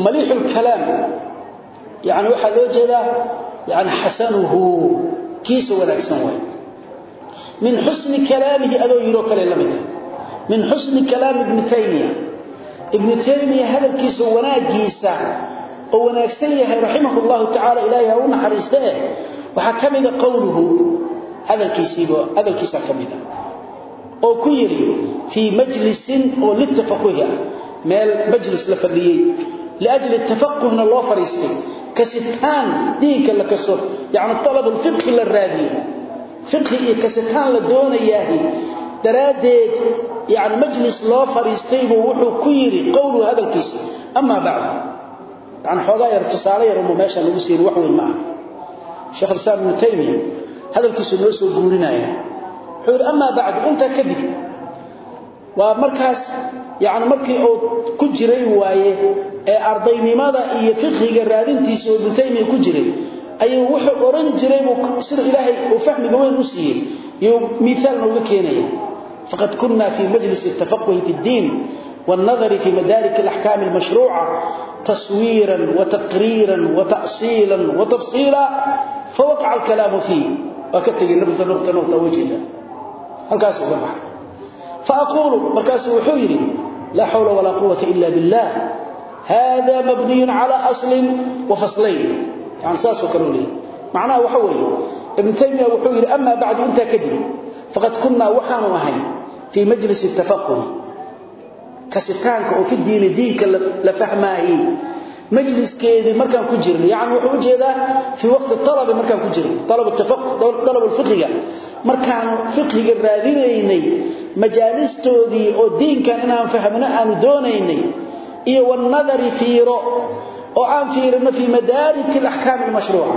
مليح الكلام يعني yani xasanuhu kiisa wanaagsan waay. Min xusni kalaamihi adoo yiroo kale la mid ah. min xusni kalaami ibni taymiya. Ibnu taymiya hadalkiisa wanaagiisa oo wanaagsan yahay raximahu llahu tacaala ilaahay ha u naxariiste eh waxaa ka mida qowluhu hadalkiisiiba hadalkiisaa ka mida ah. oo ku yidhi fii majlisin oo litafaquhi ah. Meel majlis la fadhiyey. Liajli tafaquhna loo fadhiistay kasitaan diinka la kaso yani alab اlfiqhi la raadiye fiqhi iyo kasitaan la doonayaahi. Daraaddeed yani majlis loo fadhiistay buu wuxuu ku yidhi qowluu hadalkiisa. Amaa bacdu. Yani xoogaa yar tusaale yar unbuu meeshaan lagu siin wax weyn ma aha. Sheekh alislaam ibnu taymiya hadalkiisuu noo soo guurinaya wuxuu yidhi amaa bacdu intaa kadib waa markaas yani markii uu ku jiray waaye مركي أو كجري وايه أرضي لماذا إيه فقه قرادين تيسو ابن تيمية كجري أي وحو أوران جري وسر إلهي وفهم قوين نسيه مثال نوغا كينيه فقد كنا في مجلس التفقه في الدين والنظر في مدارك الأحكام المشروعة تصويرا وتقريرا وتأصيلا وتفصيلا فوقع الكلام فيه وكتب النقطة نقطة نقطة وجهة هالكاس وقبح فأقول مركاس وحيري لا حول ولا قوة إلا بالله hada mabniy calى slin wafalayn n saasoo kaleo leey macnaha waxa weeye ibnu taymiya wuxuu yidhi ama bacdu intaa kadib faqad kunnaa waxaanu ahay fii majlis tafaquh kasitaanka oo fi diini diinka la fahmaaye majliskeedii markaan ku jirnay yani wuxuu u jeedaa fii waqti alabi markaan ku jirnay alab fiqiga markaanu fiqhiga raadinaynay majaalistoodii oo diinkan inaan fahmno aanu doonaynay iyo والنظر فيرو oo aan fiirino fi madarik al-ahkam al-mashru'a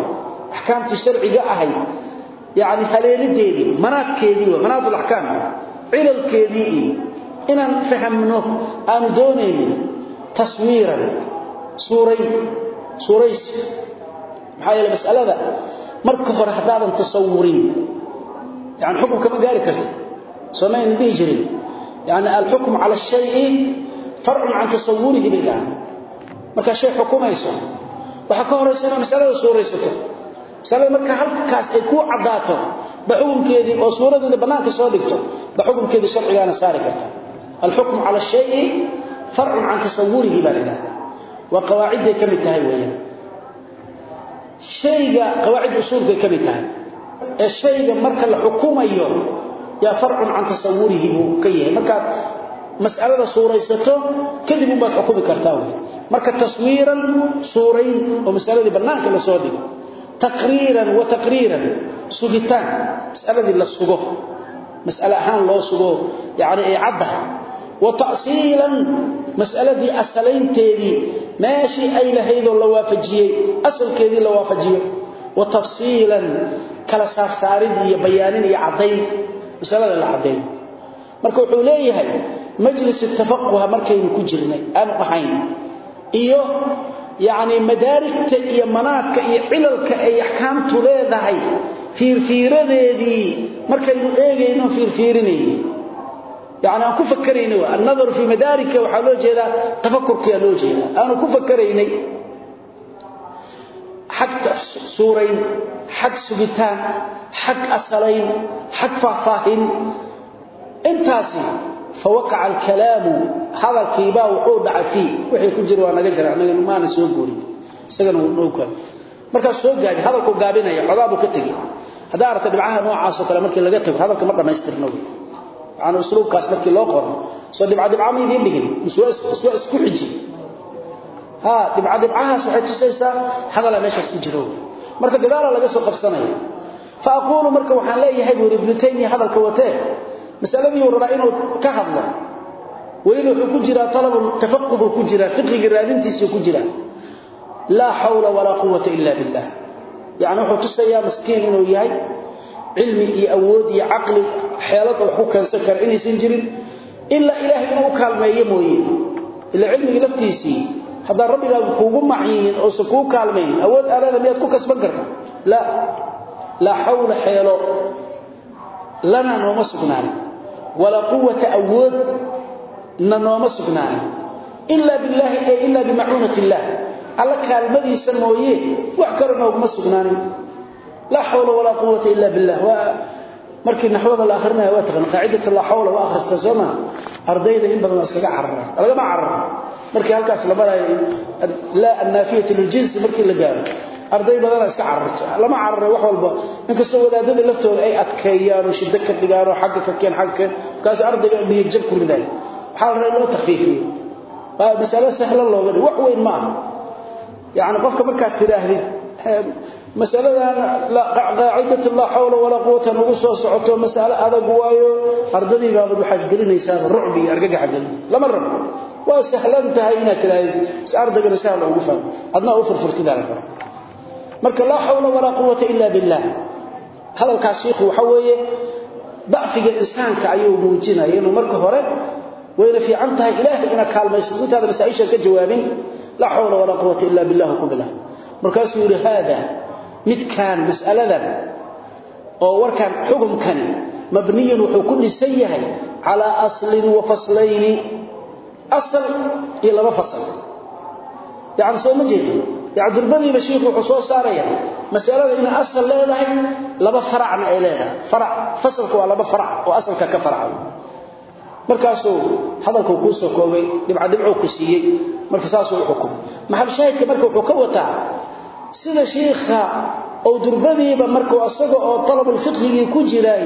ahkamti sharciga ahay يعني هليلديدي مناطكيدي ومناط الاحكام عللكيدي ان فهمنه ان دونين تصويرا صوري صوريس maxay la mas'alada marka hore hadaadan tasawurin yani xukum kama gaari karto samayn bijri yani al-hukm ala ash-shay'i far'un an tasawwurihi billah. Marka shay xukumayso waxa ka horeysa mas'alada suuraysato masalada marka halkaas ay ku cadaato ba oo suuradeeda banaanka soo dhigto ba xukunkeedii saari karta. Alxukmu cala shayi farcun can tasawurihi baa lidhahda waa qawaacidday tahay weeyaan shayga qawaacid usuulkay ka tahay shayga marka la xukumayo yaa farcun can tasawurihi buu yahay. Markaad mas'alada suuraysato kadib ubaad xukumi kartaa marka taswiiran suurayn oo masaladii bannaanka la soo dhigo taqriiran wa taqriiran sugitaan mas'aladii la sugo mas'ale ahaan loo sugo yacni ay caddahay wa ta'siilan mas'aladii asalaynteedii meeshii ay lahaydoo la waafajiyey asalkeedii la waafajiyo wa tafsiilan kala saarsaarid iyo bayaanin iyo caddayn masalada la caddeeyo. Marka wuxuu leeyahay majlis tafaquha markaynu ku jirnay aanu ahayn iyo yacni madaarigta iyo manaadka iyo cilalka ay axkaamtu leedahay fiirfiiradeedii markaynu eegayno fiirfiirinaynay yacni aan ku fakarayno annadaru fii madaarika waxaa loo jeedaa tafakurkiyaa loo jeedaa. Aanu ku fakaraynay xag suurayn xag sugitaan xag asalayn xag faahfaahin. Intaasi fawaqaca alkalaamu hadalkiibaa wuxuu dhacay fii wixii ku jira waa naga jira anaga maana soo goorin isagana wuu dhowkaa markaa soo gaabi hadalku gaabinaya xogaa buu ka tegey haddaa aragta dhibcaha noocaasoo kale markii laga tago hadalka ma dhammaystirno yani usluubkaas markii loo qorno soo dhibca dhibca ma idiin dhigin mise waa isku xiji ha dhibca dhibcahaas waxay tusaysaa hadalaa meeshaas ku jiro marka gadaalaa laga soo qabsanaya fa aquulu masaladii rabaa inuu ka hadlo weliba wuxuu ku jiraa talabu tafaqquh ku jiraa fiqhiga raadintiisa ku jiraa. Laa hawla walaa quwwata illa billah. Yani wuxuu tusayaa miskiin inuu yahay cilmi iyo awood iyo aqli xeelad wax ku keensan kara inaysan jirin. Illa ilaahay inuu kaalmeeyo mooyee illa cilmiga laftiisii hadaa rabbigaagu kuugu maciinin oo se kuu kaalmayn awood aalada miyaad ku kasban karta la laa hawla xeelo. Lana nooma walaa quwata awoodna nooma sugnaana ilaa bilaahi ee ilaa bimacuunat alla kaalmadiisa mooye wax kalo nooguma sugnaanin. Laa xawla walaa quwata ila billah waa markii naxwada la arinaya waa taqaan qaacidatu laa xawla waa akhristaa soo ardayda in badan iskaga cararaa lagama cararo. Markii halkaas la maraayo laa annaafiyata liljinsi markii la gaaro arday badan iska cararto. Lama cararay wax walba. Inkastoo wadaadada laftooda ay adkeeyaan oo shidda ka dhigaan oo xagga ka keen. Xagga kaas ardayga jab ku riday waxa la loo takhfiifiyo waa mas'ala sahlan looga dhig wax weyn ma aha. Yaani qofka marka tiraahdid mas'aladan la qaacidatu la hawla wala quwwata ugu soo socoto mas'ala adag waayo. Ardadii waxaad gelinaysaa rucbi argagax gelin lama rabo. Waa sahlan tahay inaad tiraahid ardayga sahlan ugu fahmo adna u furfurtidaa marka la hawla wala quwwata illa billah. Hadalka sheekhu waxa weeye dacfiga insaanka ayuu muujinaya inuu marka hore wayna fiican tahay ilaahay ina kaalmayso intaada masaa'isha ka jawaabin la hawla wala quwwata illa billah kubila markaasuu yiri hada mid kan mas'aladan oo warkan xukumkan mabniyan wuxuu ku dhisan yahay ala aslin wa faslayn asl ila laba fasl yani soo yacdurbadii bashiir wuxuu soo saaraya mas'alada in asal leedahay laba faracna ay leedahay. Farac fasalku waa laba farac oo asalka ka farac markaasuu hadalku ku soo koobay dhibca dhibco ku siiyay marka saas uu xukum. Maxal shaahidka marka wuxuu ka wataa sida sheekha oo durbadiiba markuu asaga oo talabul fiqhigi ku jiray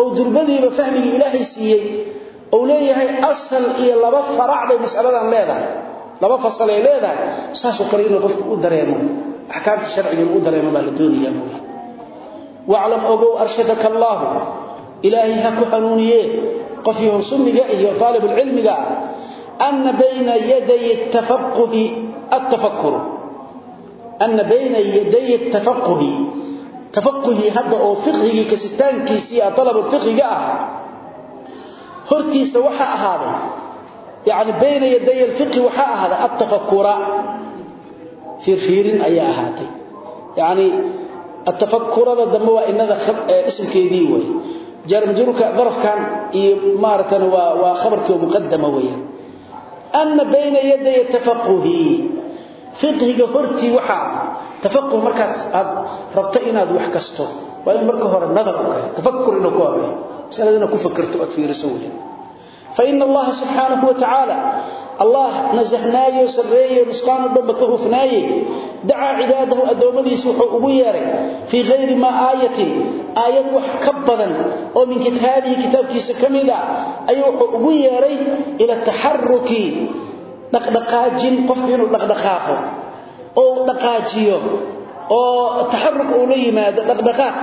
oo durbadiiba fahmiga ilaahay siiyay oo leeyahay asal iyo laba farac bay mas'aladan leedahay laba fasal ay leedahay saasoo kale inuu qofku u dareemo. Ahkaamta sharciga uu dareemo baa la doonayaa wa'lam ogow arshadaka allah ilaahi ha ku hanuuniye qof sunniga iyo talib ilmiga anna bayna yaday at-tafakkur. Anna bayna yaday tafaqquhi hada oo fiqhiga kasistaankiisi talab fiqhiga ah hortiisa waxa ahaaday yani bayna yaday alfiqhi waxaa ahaaday atafakura fiirfiirin ayaa ahaatay. Yani atafakurada dambe waa inada isimkeedii way. Jarmjurka darafkan iyo maaratan waa waa khabarkii muqadama weeyaan ana bayna yaday tafaquhi fiqhiga hortii waxaa tafaquh markaas aad rabto inaad wax kasto waa in marka hore nadar u kahay tafakur inuu ka horeeyo masalada inaad ku fakirto oad fiiriso weeyaan فإن الله سبحانه وتعالى الله نزهناي وسريه ونسقان ضبكه فناي دعا عباده أدومدي سوحوا أبوياري في غير ما آية آية وحكبضا ومن كتابه كتاب كيس كمدا أيوحوا أبوياري إلى التحرك دقدقاجين قفين دقدقاقه أو دقاجيو أو التحرك أولي ما دقدقاق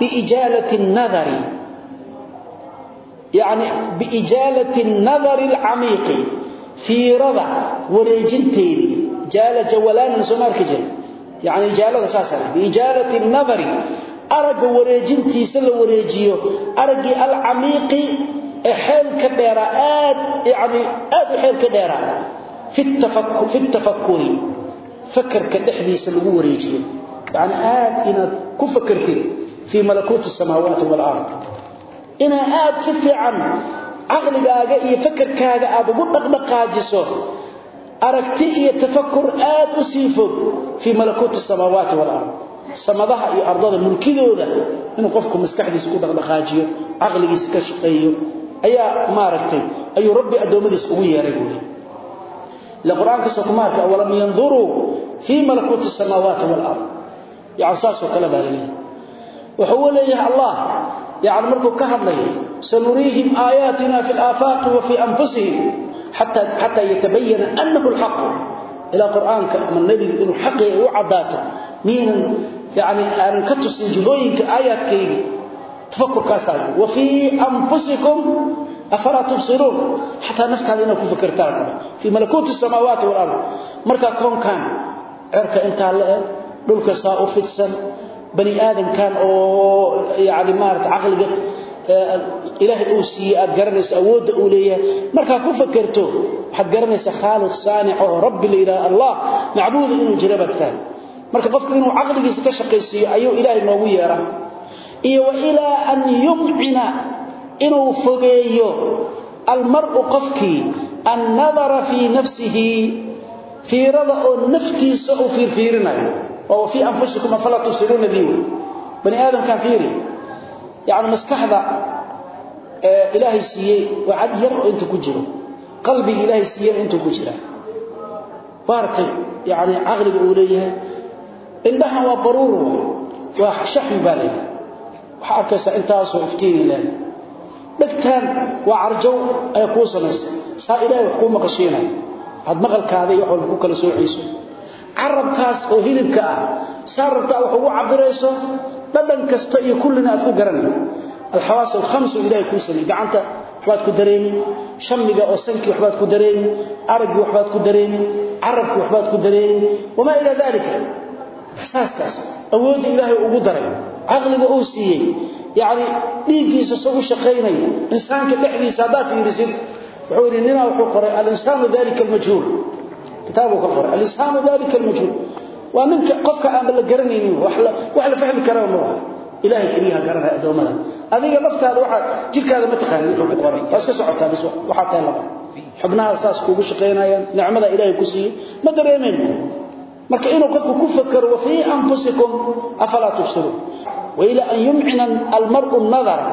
بإجالة النظر yani biijaalati nadari lcamiiqi fiirada wareejinteedii jaala jawalaanan sooma arki jira yani ijaalada saasa ah. biijaalati nadari aragga wareejintiisa la wareejiyo. Araggii alcamiiqi ee xeelka dheeraa aad yani aad u xeelka dheeraa fi tafakuri fakarka dhexdiisa lagu wareejiyo. Yani aad inaad ku fakartid fii malakuuti samaawaati waalard ina aad si fiican aqligaaga iyo fakarkaaga aad ugu dhaqdhaqaajiso aragti iyo tafakkur aad u sii fog fi malakuuti samaawaati wal ard. Samadaha iyo ardada mulkidooda inuu qofku maskaxdiisa ku dhaqdhaqaajiyo aqligiisa ka shaqeeyo ayaa maaragtay ayuu rabbi adoomadiisa ugu yeeray buuri la quraanka soo kuma arka walam yanzuru fi malakuuti samaawaati wal ard. Yaani saaso kala baalinay wuxuu leeyahay allah yani markuu ka hadlayo sanuriihim aayaatina fi laafaaqi wa fii anfusihim xataa yatabayana anahu lxaq ilaa qur'aanka ama nebiga inuu xaqii u caddaato miinan yani aanan ka tusin jihooyinka aayaadkayga tafakurkaasaa wa fii anfusikum afalaa tubsiruun. Xataa naftaada inaad ku fakertaan fii malakuuti samaawaati wal ard. Markaa koonkan cerka intaa la-eg dhulka saa u fidsan bani aadamkan oo yaani maarad aqliga ilaahay uu siiyay aad garanayso awoodda uu leeyahay. Marka ku fakarto waxaad garanaysaa khaaliq saanic oo rabbi leeyahay allah macbuud inuu jira badfaan marka qofku inuu aqligiisa ka shaqeysiyo ayuu ilaahay noogu yeeraa. Iyo wa ila an yum'ina inuu fogeeyo almar'u qofki an nadara fi nafsihi fiirada oo naftiisa uu fiirfiirinayo oo fi anfusikum afala tubsiruuna bi bani aadamkan fiiri yani maskaxda ilaahay siiyey waa cad yar oo inta ku jiro. Qalbiga ilaahay siiyey inta ku jira. Baartay yani caqliga uu leeyahay. Indhahan waa baruur waa shaxmi baa leeyahay. Waxaa arkaysaa intaasoo iftiini leh. Dhegtaan waa carjow ayaa kuu samaysay. Saa ilaahay wax kuu maqashiinaya. Aad maqalkaada iyo wax walba ku kala soocayso carabkaas oo hilibka ah. Saarta wax ugu cabirayso dhadan kasta iyo kullina aad ku garanay alxawaas alkhams ilaahay ku samay gacanta waxbaad ku dareemi shamiga oo sanki waxbaad ku dareemi araggi waxbaad ku dareemi carabki waxbaad ku dareemi wama ila dalika ihsaaskaas awood ilaahay ugu daray aqliga uu siiyay yaani dhiigiisa soo u shaqeynay insaanka dhexdiisa hadaa fiirisid wuxuu yiri nina wuxuu qoray kitaabku ka qoray. Al-ishaamu dhalika al-mujrim. Waa ninka qofka aan la garanaynin wax la wax la fahmi karo ma laha ilaahay kaliya garanay adoomada adiga naftaada waxa jirkaada ma taqaanid wuxuu ku qoray waa iska socotaa bis waxa tahay laba. Xubnaha saas kugu shaqeynayaan nicmada ilaahay ku siiyay ma dareemeyn marka inuu qofku ku fakaro wa fi anfusikum afala tubsirun wa ila an yum'ina al-mar'u an-nadara.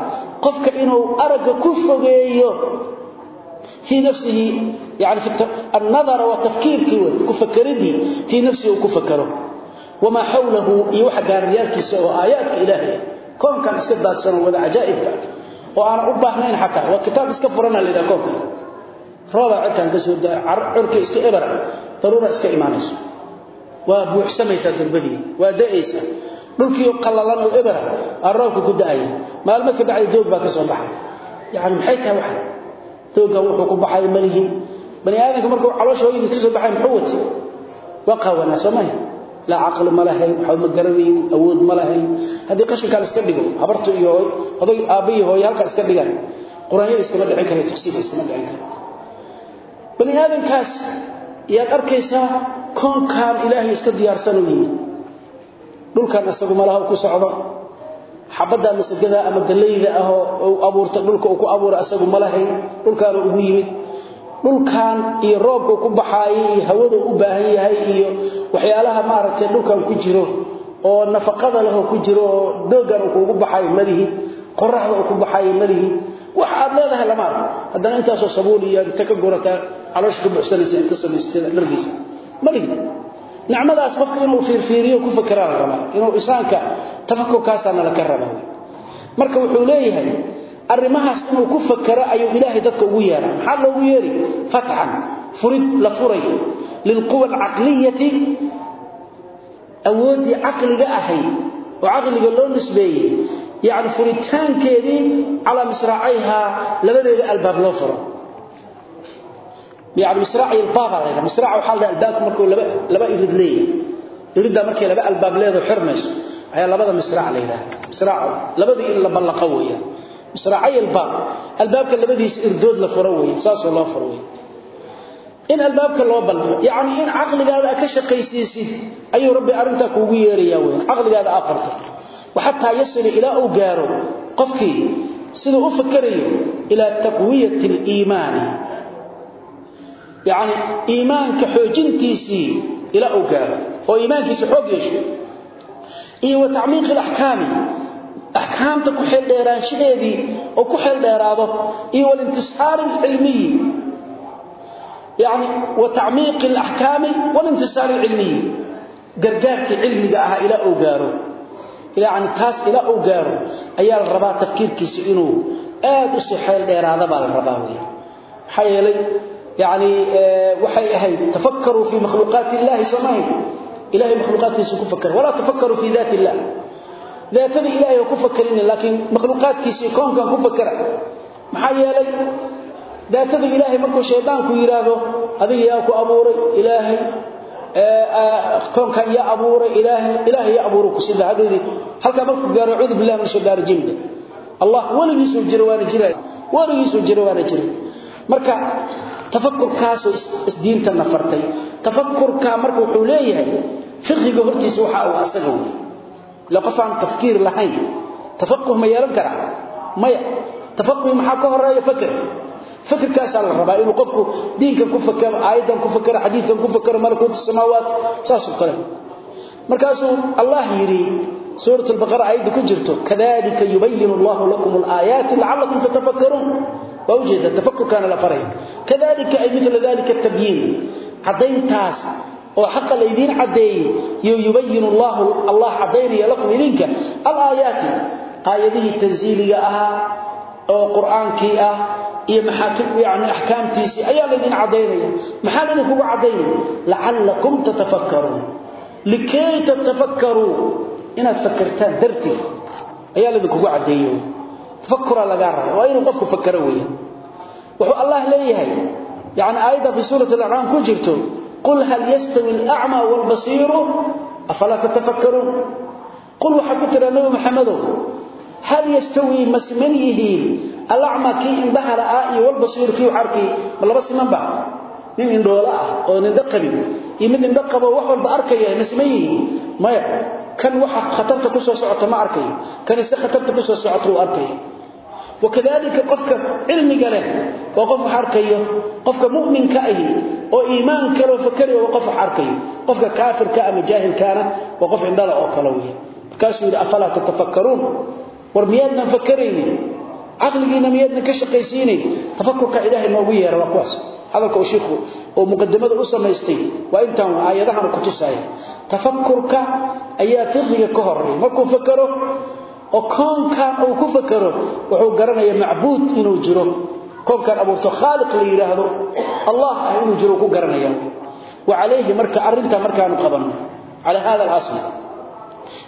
Qofka inuu araga ku fogeeyo i nafsihi yani annadara waa tafkiirkii w ku fakaridii fii nafsihi uu ku fakaro. Wamaa xawlahu iyo waxa gaararyaalkiisa oo aayaadka ilaahay. Koonkan iska daadsanoo wada cajaa'ibka. Ah oo aanan u baahnayn xataa waa kitaab iska furana la yidhaha koonkan. Roobaa cirkaan ka soo daa cirka iska ebara daruura iska imaanayso. Waa buuxsamaysaa turbadii waa da'aysa dhulkii qallalan oo ebara aa tooga wuxuu ku baxay malihi bani aadamka markuu calooshooyinka ka soo baxay muxuu wati waqawana samay la aqal malahay waxa ma garanayn awood malahay haddii qashinka la iska dhigo habartu iyo oday aabiyi hooyo halka iska dhigan quraanada iska ma dhicin karo tafsiir iska ma dhicin karo bani aadamkaas yaad arkaysaa koonkan ilaahay iska diyaarsan u yimid dhulkan asagu malaha ku socdo xabada masagada ama galeyda ah oo abuurta dhulka uu ku abuuro asagu malahay dhulkaan ugu yimid. Dhulkan iyo roobka ku baxaayay iyo hawada u baahan yahay iyo waxyaalaha maaragtay dhulkan ku jiro oo nafaqada leh ku jiro oo doogan uu kugu malihi qoraxda uu ku baxay malihi wax aad leedahay lama arko. Haddana intaasoo sabuul inta ka gurata caloosh ku buxsanaysa inta samaystada dhargiisa malihi nicmadaas qofka inuu fiirfiiriyo ku fakeraa la rabaa inuu isaanka tafakurkaasaana la ka rabaa marka wuxuu leeyahay arrimahaas inuu ku fakero ayuu ilaahay dadka ugu yeeraa. Maxaa loogu yeeri? Fatxan. Furid la furay. Lilquwa alcaqliyati awooddii caqliga ahayd oo caqliga loo nisbeeyey. Yacni furitaankeedii calaa misraacayhaa labadeeda albaab loo furo laba irid leeya irida markay laba albaab leedo xirmayso ayaa labada misrac la yidhaaha labadii in la ballaqo weya misraacay albaab. Albaabka labadiisa irdood la furo wey saasoo loo furo wey in albaabka loo ballaqo yacnii in caqligaada ka shaqaysiisid ayuu rabbi arrintaa kuugu yeerayaa wey caqligaada aa farto waxataa yasila ilaa uu gaaro qofkii siduu u fakarayo ilaa taqwiyati aliimaani yani iimaanka xoojintiisii ilaa uu gaaro oo iimaankiisa xoog yeesho. Iyo wa tacmiiqi alaxkaami axkaamta ku xeeldheeraanshaheedii oo ku xeeldheeraado iyo walintisaari alcilmiyi yani wa tacmiiqi alaxkaami walintisaari alcilmiyi gargaarkii cilmiga ahaa ilaa uu gaaro. Yani taas ilaa uu gaaro ayaa la rabaa tafkiirkiisa yani eh, waxay ahayd tafakaruu fii makhluuqaati illahi sooma ahayd ilahay makhluuqaadkiisu ku fakara walaa tafakaruu fii daati illah daatada ilahay oo ku fakarina laakiin makhluuqaadkiisii koonkan ku fakara maxaa yeelay daatada ilaahay markuu shaydaanku yidhaahdo adiga yaa ku abuuray ilaahay eh, ah, koonkan yaa abuuray ilaahay ilaahay yaa abuuray kusinda hadhoodii halkaa markuu gaaro cuudu billahi min shaydaani jimda allah weligiisuu jiro waana jira weligiisuu jiro waana jira marka tafakurkaasoo isdiintana fartay tafakurkaa marka wuxuu leeyahay fiqiga hortiisa waxa uu asaga wey ila qofaan tafkiir lahayn. Tafaquh ma yeelan karaa? Maya tafaquhi maxaa ka horreeya fakr fakrkaasaa la rabaa inuu qofku diinkan ku fakero aayaddan ku fakero xadiidkan ku fakero malakuuti samaawaat saasoo kale. Markaasuu allah yidhi suurat albaqara aayadda ku jirto kadalika yubayinu allahu lakum alaayaati lacallakum tatafakkaruun ووجد التفكر كان لفرين كذلك أي مثل ذلك التبيين عدين تاس وحق الذين عدين يبين الله الله عدين لكم إذنك الآيات آياته التنزيلية أها أو قرآن كي أه iyo maxaakim yani ahkaamtiisi ayaa la idin cadeynaya maxaa la idinku cadeynaya la'allakum tatafakkarun likay tatafakkaru inaad fakartaan dartii ayaa la idinku cadeeyo tafakkura laga rabo waa inuu qofku fakaro weeyaan wuxuu allah leeyahay yani aayada fi suurati al-an'am ku jirto qul hal yastawi al-a'ma wal basir afala tatafakkarun qul waxa ku tira nabi maxamedow hal yastawi masmanihi al-a'ma ki indaha ra'i wal basir ki arki malaba siman ba nin indoola ah oo nin dhaqabi iyo mid indhaqabo wax walba arkaya maya kan ma kan soo socota uu arkay wakadalika qofka cilmiga leh waa qof arkayo qofka mu'minka ahi oo iimaan kale fakariyo waa qof arkayo qofka kaafirka ama jaahilkana waa qof indhala oo kale weey kaasuu yiri afala tatafakkarun war miyadna fakarayni aqligiina miyadna ka shaqaysiinay tafakkurka ilaahay noogu yeero waa kuwaas hadalka uu sheekhu oo muqaddimada u oo koonkan uu ku fakaro wuxuu garanayaa macbuud inuu jiro koonkan abuurto khaaliq la yiraahdo allah ah inuu jiro ku garanaya وعليه marka arinta markaanu qabano على هذا الاصل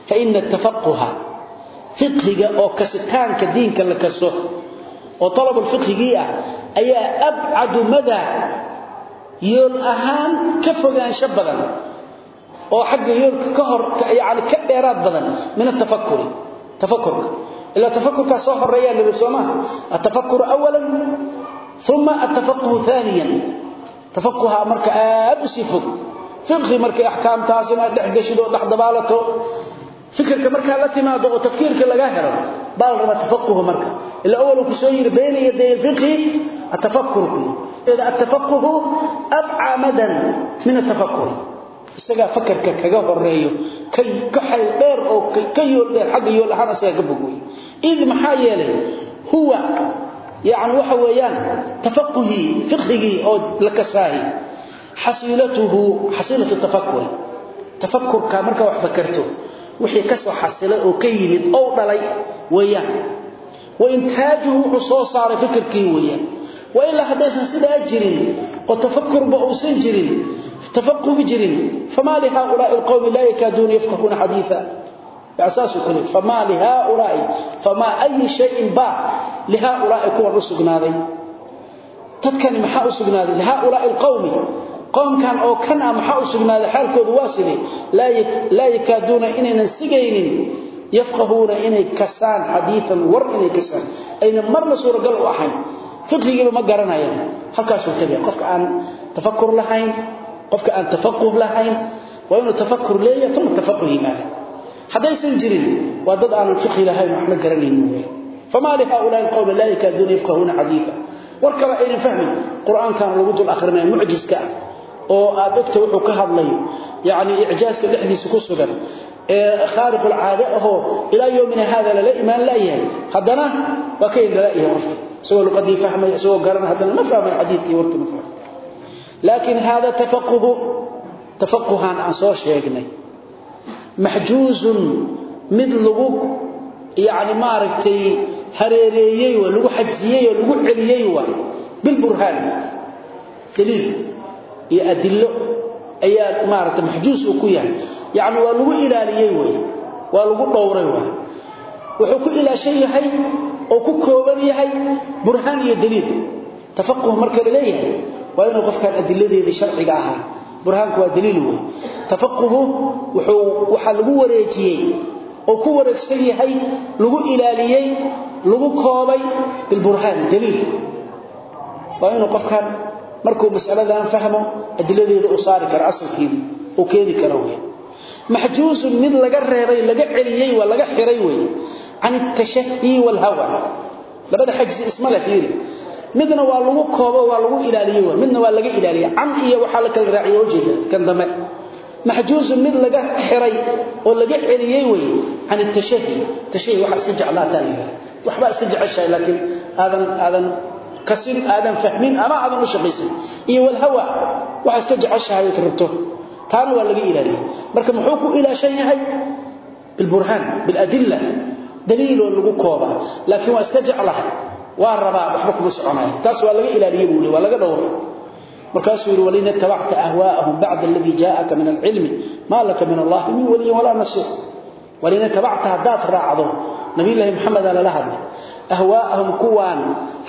فإن التفقه فقهه او كسitaanka diinka la kaso oo طلب الفقهيه ayaa abcad mada yool ahaan ka fogaan shabadan oo xagga yoolka ka hor yaani ka dheeraad badan min التفكر tafakurka. Ilaa tafakurkaas soo horeeyaa nabi soomaa atafakuru awalan uma atafaquhu aaniyan tafakuhaa marka aad u sii fog. Fiqhi markay axkaamtaas inaad dhex geshid oo dhex dabaalato. Fikirka markaa la timaado oo tafkiirka laga helo baa la rabaa tafaquhu marka. Ilaa awal ku soo yiri bayna yaday alfiqhi atafakurku ida atafaquhu abcamadan min atafakur isagaa fakarka kaga horeeyo ka xeel dheer oo ka yool dheer xagga yool ahaan isagaa ka id maxaa yeelay huwa yani waxa weeyaan tafaquhii fiqhigii oo la kasaahi xasiilatuhu xasiilatu tafakuri tafakurka markaa wax fakarto wixii ka soo xasilay oo ka yimid ou dhalay weyaan waintaajuhu wuxuu soo saaray fikirkii weyaan wa ilaa hadaysan sidaa jirin oo tafakurba uusan jirin tafaqquh jirin fama li haula alqawm la yakadun yafqahuna haditha بأساس كله فما لهؤلاء فما أي شيء با لهؤلاء كون رسقناذي تدكني محا أسقناذي لهؤلاء القوم قوم كان أو كان محا أسقناذي حالكود واسدي لا يك لا يكادون إننا سجين يفقهون إني كسان حديثا ور إني كسان أين مرنا سورة قالوا أحين فقهي ما قرنا يعني هكذا تبع قفك أن تفكر لحين qofka aan tafaquh lahayn waa inuu tafakur leeyahay uma tafaquh yimaada haddaysan jirin waa dad aanan fiqhi lahayn waxna garanaynin wey famaa lihaulaai alqowmi laa yakaaduuna yafqahuuna xadiida war kale aynan fahmin qur'aankan lagu dul akhrinaya mucjiska ah, oo aad wuxuu ka hadlayo yani icjaaska dhexdiisa ku sugan ee khaariqulcaade ahoo ilaa yowmina haada lala imaan layahay haddana waa ka indhalaayahay qofka. Isagoo luqadii fahmaya isagoo garana haddana ma fahmaya xadiidkii ma fahmay laakiin haada tafaquhu tafaquhan aan soo sheegnay. Maxjuuzun mid lagu yani maaragtay hareereeyey waa lagu xajsiyey oo lagu celiyey waa bilburhaan daliil iyo adillo ayaa maaragtay maxjuus uu ku yahay. Yani waa lagu ilaaliyey way waa lagu dhowray waa wuxuu ku ilaashan yahay oo ku kooban yahay burhaan iyo daliil tafaquh marka la leeyahay. Waa inuu qofkan adiladeedii sharciga ahaa. Burhaanku waa daliil wey tafaquhu wuxuu waxaa lagu wareejiyey oo ku wareegsan yahay lagu ilaaliyey lagu koobay bilburhaan daliil. Waa inuu qofkan markuu masaladan fahmo adiladeeda u saari karo asalkeedii uu keeni karo wey maxjuusun mid laga reebay laga celiyey waa laga xiray wey can altashahii waalhawa labada xajsi isma le fiiri midna waa lagu koobo waa lagu ilaaliyo waa midna waa laga ilaaliyo an iyo waxa la kala raaciyo jeeda kan dame محجوز من laga xiray oo laga celiyay way an tashahhi tashahhi waxa iska jeclaataan waxba iska jeceshay laakiin aadan aadan kasin aadan fahmin ama aadan u shaqaysan iyo wal hawa waxa iska jeceshay rabto taana waa laga ilaaliyay marka muxuu ku ilaashan yahay bil burhan bil adilla daliil oo lagu kooba laakiin waa iska jeclahay waan rabaa waxba kuma soconaayo taas waa laga ilaaliye buu waa laga dhowro markaasuu yidhi walin ittabacta ahwaa'ahum bacda aladii jaa'aka min alcilmi maa laka min allahi min waliyin walaa nasiir. Walin ittabacta haddaad raacdo nabiyullaahi maxamedaa lala hadlay. Ahwaa'ahum kuwaan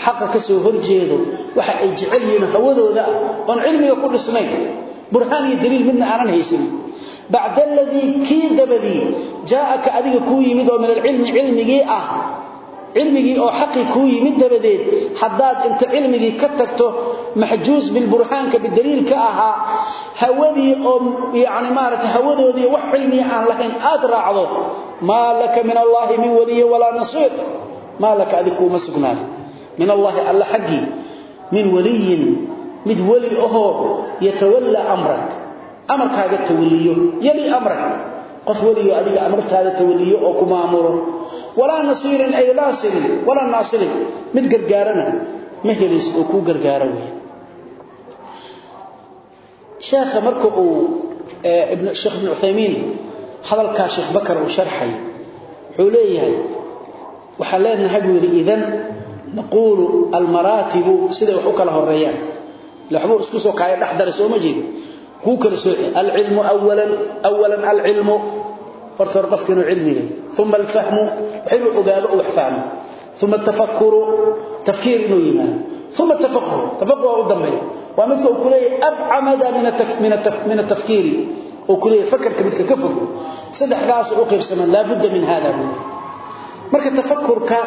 xaqa ka soo horjeedo waxa ay jecel yihiin hawadooda ah cilmiga ku dhisnayn. Burhaan iyo daliil midna aanan haysan bacda aladii kii dabadii jaa'aka adiga kuu yimid oo min alcilmi cilmigii ah cilmigii oo xaqi kuu yimid dabadeed haddaad inta cilmigii ka tagto maxjuus bilburhaanka bidaliilka ahaa hawadii oo yani maarata hawadoodii wax cilmiya aan lahayn aad raacdo maa laka min allaahi min waliya walaa nasiir maa laka adig kuuma sugnaani min allaahi alla xaggii min waliyin mid weli ahoo yatawallaa amrak amarkaaga tawaliyo yali amrak qof weliyo adiga amartaada tawaliyo oo ku maamulo walaa nasiirin ay laasirin walaa naasirin mid gargaarana ma helaysid oo kuu gargaara wey sheekha marka uu sheekh ibnu cuthaymiin hadalkaa sheekh bakar uu sharxay wuxuu leeyahay waxaa leenahay buu yidhi idan naquulu almaraatibu siday wax u kala horeeyaan laxbuu isku soo kaaya dhex daray sooma jeedi. Kuu kala sooci alcilmu awalan awalan alcilmu horta qofka inuu cilmiga thumma alfahmu waxinu ogaado wax fahmo. Thumma tafakkuru tafkiir inuu yimaado. Thumma tafaqquh tafaqquh u dambeeyo waa midka uu kuleeyahay abcamada min min min tafkiiri. Uu kuleeyahay fakarka midka ka fog. Saddexdaas u qaybsamaan laa budda min hada marka tafakkurka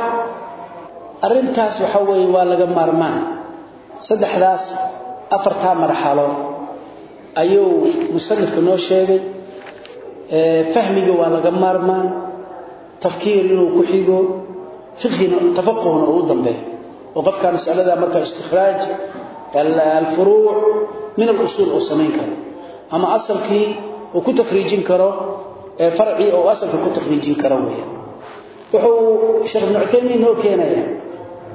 arintaas waxa weeye waa laga maarmaan. Saddexdaas afarta marxalood ayuu musanifka noo sheegay fahmiga waa laga maarmaan. Tafkiir inuu ku xigo. Fikhina tafaquhna uu dambeeyo oo qofka mas'alada marka istikhraaj al-furuu' min al-usul oo sameyn karo. Ama asalkii uu ku takriijin karo ee farci oo asalka ku takriijin karo weeyaan. Wuxuu sheekh ibn Uthaymeen noo keenaya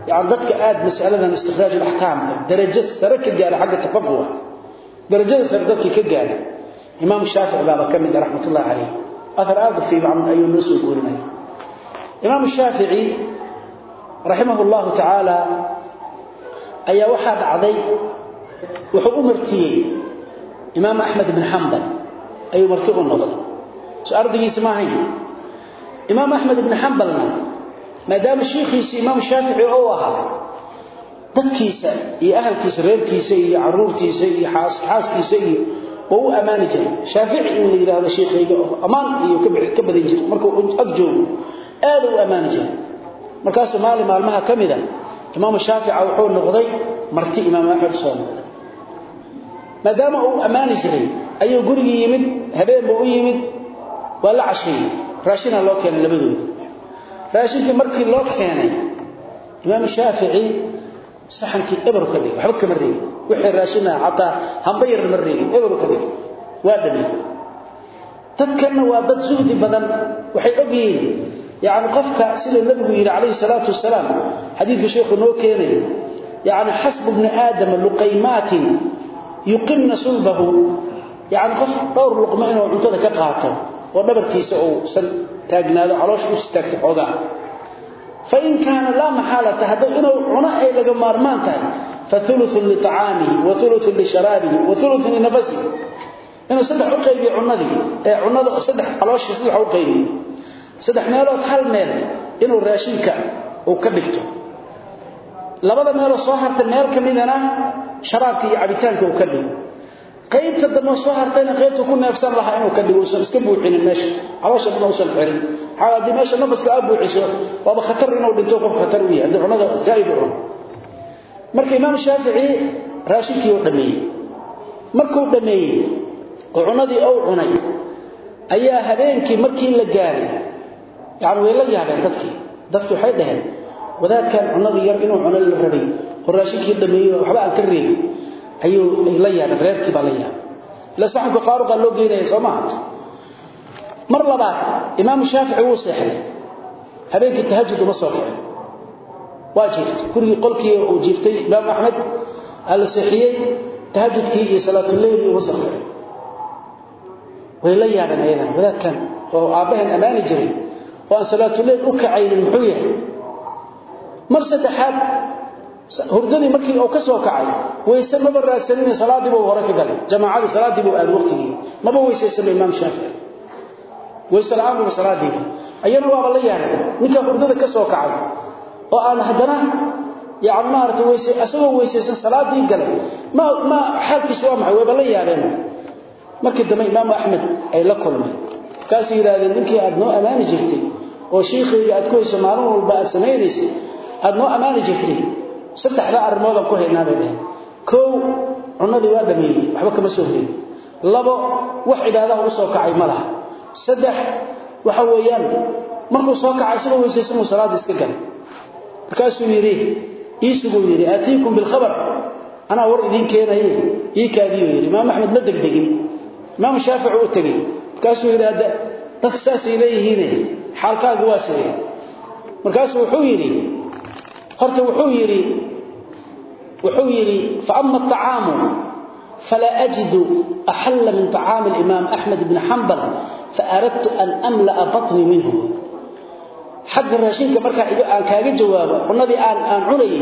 yani dadka aad mas'aladan istikhraaj al-ahkaamka darajo sare ka gaara xagga tafaquh darajada sare dadka ka gaara imaam shaafici baaba ka mid ah raxmatullahi calayh aar aada u fiican ayuu noo soo goorinaya imaam shaafici raximah llahu tacaala ayaa waxaa dhacday wuxuu u martiyey imaam axmed bin xambal ayuu marti u noqday. Soo ardigiisi ma ahayn. Imaam axmed ibn xambalna maadaama shiikhiisi imaam shaafici ou ahaa dadkiisa iyo ahalkiisa reerkiisa iyo caruurtiisa iyo xaaskiisa iyo oo u amaani jiray. Shaafici in la yiraahdo sheekayga amaan iyo ka badan jiray. Markuu ag joogo. Aad u amaani jiray. Markaas maali maalmaha kamida imaam shaafici wuxuu noqday marti imaam ahmed soo noqday maadaama uu amaani jiray ayuu gurigii yimid habeen u yimid waa la cashay raashina loo keenay labadooda. Raashinkii markii loo keenay imaam shaafici saxankii eber ka dhig waxba kama reebi wixii raashina hataa hamba yar ma reebi eber ka dhig waa dami dadkana waa dad suudi badan waxay og yihiin. Yaani qofka sida nabigu yidhi calayhi salaatu wasalaam xadiidka sheekhu noo keenay yaani xasbu bni aadam luqaymaatin yuqimna sulbahu. Yaani qof dhowr luqmo inuu cuntada ka qaato oo dhabarkiisa uu san taagnaado caloosh u istaagto xoogaa. فإن كان لا محالة هذا إنه عناء لغا مارمان تاي فثلث لطعامه وثلث لشرابه وثلث لنفسه إنه صدح عقيبي عنده عنده صدح علوش صدح عقيبي saddex meelood hal meel inuu raashinka uu ka dhigto labada meelood soo hartay meel kamidana qaybta dambe soo hartayna qaybta ku neefsan laha inuu ka dhigo uusan iska buuxinin meesha. Caloosha dhan uusan xirin. Waxaa haddii meesha nafaska aad buuxiso waaba khatar inuu dhinto qof khatar u yahay. Haddii cunada zaa'id imaam shaafici raashinkii oo dhameeyey. Markuu dhameeyey oo cunadii ou cunay ayaa habeenkii markii la gaaray yani way la yaabeen dadkii. Dadki waxay dhaheen wadaadkan cunadii yar inuu cuno la rabay. Oo waxba aan ka reegin ayuu la yaabay reerkii baa la yaabay la saxanku qaaruqa loo geeyay Soomaa mar labaad imaam shaafici uu seexday habeenkii tahajjud uma soo kacay waajib kurigi qolkii uu jiftay imaam ahmed al sahiyay tahajjudkii iyo salaatul layl uu soo kacay way la yaabeen ayadan wadaadkan oo aabahan amaani jiray waan salaatuleed u kacaynin muxuu yahay? Mar saddexaad hurdadii markii uu ka soo kacay weyse maba raadsanin salaadii buu hore ka galay. Jamaacadii salaadii buu aad waqtigii maba weysaysan imaam shaafici weyse la'aan buu salaadii. Ayana waa la yaabay ninka hurdada ka soo kacay oo aan haddana yaani maarta weyse asagoo weysaysan salaadii galay ma ma xalkiisu waa maxay? Way la yaabeen. Markii dambe imaam ahmed ay la kulmay. Kaas yiraahdeen ninkii aad noo amaani jirtay oo sheekhiga aad ku hayso maalin walba aad sameeynaysid aad noo amaani jirtay saddexda arrimood aan ku haynaa bay dhahay koow cunadii waa dhameeyey waxba kama soo heeyay labo wax cibaadaha u soo kacay ma laha. Saddex waxa weeyaan markuu soo kacay isagoo weysaysan uu salaad iska galay. Markaasuu yiri iisugu yiri aatiikum bil khabar ana war idin keenay ii kaadiyo yiri imaam ahmed ma degdegin. Imaam shaafici uu tagay markaasuu yiraahdaa dadka saasay leeyihiin xaalkaagu waa sidee? Markaasuu wuxuu yiri horta wuxuu yiri wuxuu yiri fa amma at-ta'amu fala ajidu ahalla min ta'am al-imam ahmad ibn hanbal fa aradtu an amla batni minhu. Xagga raashinka marka aan kaaga jawaabo cunadii aan cunayay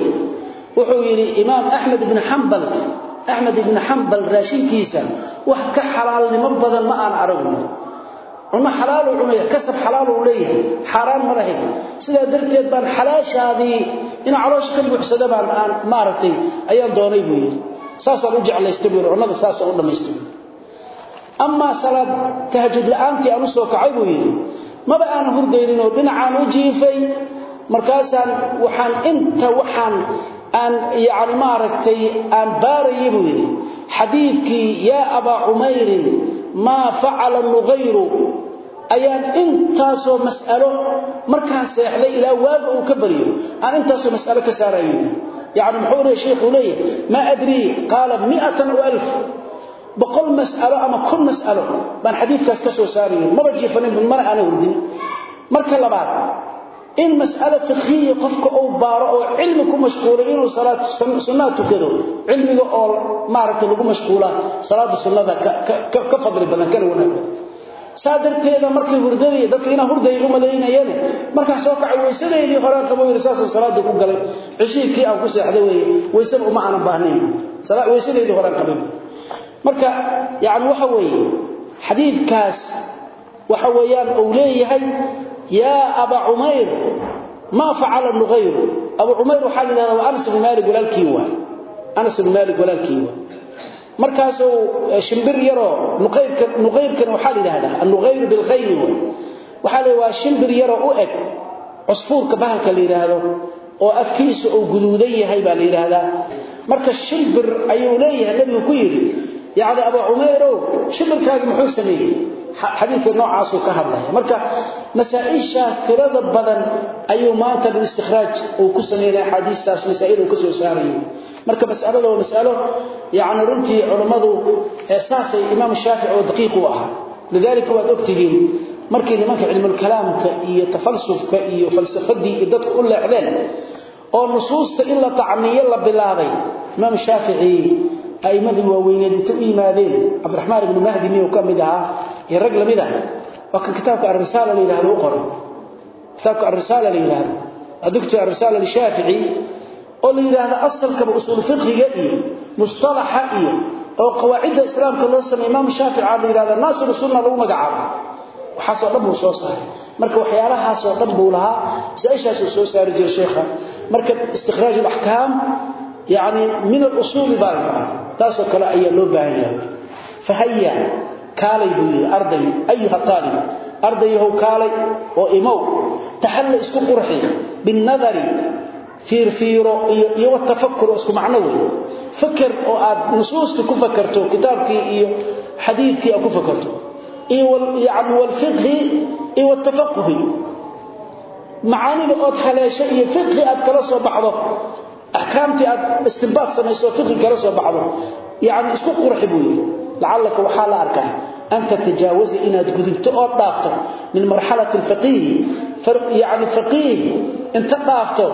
wuxuu yiri imaam ahmad ibn hanbal ahmad ibn hanbal raashinkiisa wax ka xalaalnimo badan ma aan aragno uma xalaal uu cunay kasab xalaal uu leeyahay xaraan ma lahayn. Sida darteed baan xalaashaadii in caloosh ka buuxsada baan aan maartay ayaan doonay buu yiri saasaan u jeclaystay buu cunada saasaan u dhameystay amma salaad tahajjud la'aantii aan soo kacay buu yiri maba aan hurdaynin dhinacaan u jiifay markaasaan waxaan inta aan yani maaragtay aan baaraya buu yidhi xadiidkii yaa abaa cumayrin maa facala nuqayru ayaan intaasoo mas'alo markaan seexday ilaa waaga uu ka baryo aan intaasoo mas'alo ka saarayo yani muxuu leey sheikhu leeyahy maa adrii qaala miatan o alf. Boqol mas'alo ama kun mas'alo baan xadiidkaas ka soo saarayo maba jiifanin mana aana hurdin. Marka labaad in mas'alo fiqhiya qofka uu baaro oo cilmi ku mashquulay inuu salaad sunnah tukado cilmiga oo maaragtay lagu mashquula salaada sunnada ka ka fadli badan kan markii hurdada iyo dadka u maleynayeen marka soo kaca waysadeedii hore qabo irsaasoo salaada ku galay. Cishiikii aan ku seexday weeye waysada uma aanan baahnayn. Salaad waysadeedii hore qabay. Marka yaani waxa weeye xadiidkaas waxa weeyaan uu leeyahay ya aba umayr ma fa'ala nughayr? Abu umayr waxa leeyahay anas bin malik walaalkii waa anas bin malik walaalkii waa markaasuu shimbir yaro nuqayrka nuqayrkan waxa la yiraahdaa an-nughayr bil ghayr waxa la waa shimbir yaro u eg cusfuurka bahalka la yiraahdo oo afkiisu uu guduudan yahay baa la yiraahdaa marka shimbir ayuu leeyahay nabigu ku xadiidka noocaas uu ka hadlaya. Marka masaa'ishaas tirada badan ayuu maanta istikhaaj uu ku sameeyay xadiisaas masaa'il uu ka soo saarayo. Marka mas'alada waa mas'alo yaani runtii culimadu asaasay imaam shaafici oo daqiiq u ahaa. Lidalika waad ogtihiin markii nimanka cilmul kalaamka iyo tafalsufka iyo falsafadii dadku u leexdeen oo in la tacmiyo la bilaabay aymadii waaweyneed inta u yimaadeen mahdi miyuu ka ahaa? Iyo rag la mid ah. Waa kan kitaabka ar-risaala la yiraahdo u qoray. Kitaabka ar-risaala la yiraahdo adugta ar-risaala li-shaafici oo la yiraahdo asalka usul fiqhiga iyo mustalaha iyo oo qawaacida islaamka loo sameeyay imaam shaafici la yiraahdo naasir sunna lagu magacaabo. Waxa soo dhan uu soo saaray. Marka waxyaalahaas oo dhan buu lahaa. Saashaas uu soo saari jiray sheekha marka istikhraaj taasoo kale ayaa loo baahan yahay. Fahaya kaalay buu yidhi arday ayuha aalib ardayahow kaalay oo imow taxalla isku qurxi binnadari fiirfiiro iyo watafakur oo isku macno wey faker oo aad nusuusta ku fakerto kitaabkii iyo xadiidkii aad ku fakerto yani walfiqhi macaanida ood haleesho iyo fiqhi aad kala soo baxdo axkaamtii aad istimbaad samayso fiqi kala soo baxdo yani isku qurxi buu yidhi la arkaa an tatajaawaza inaad gudubto oo dhaafto min marxalati faqiihi yani faqiih inta dhaafto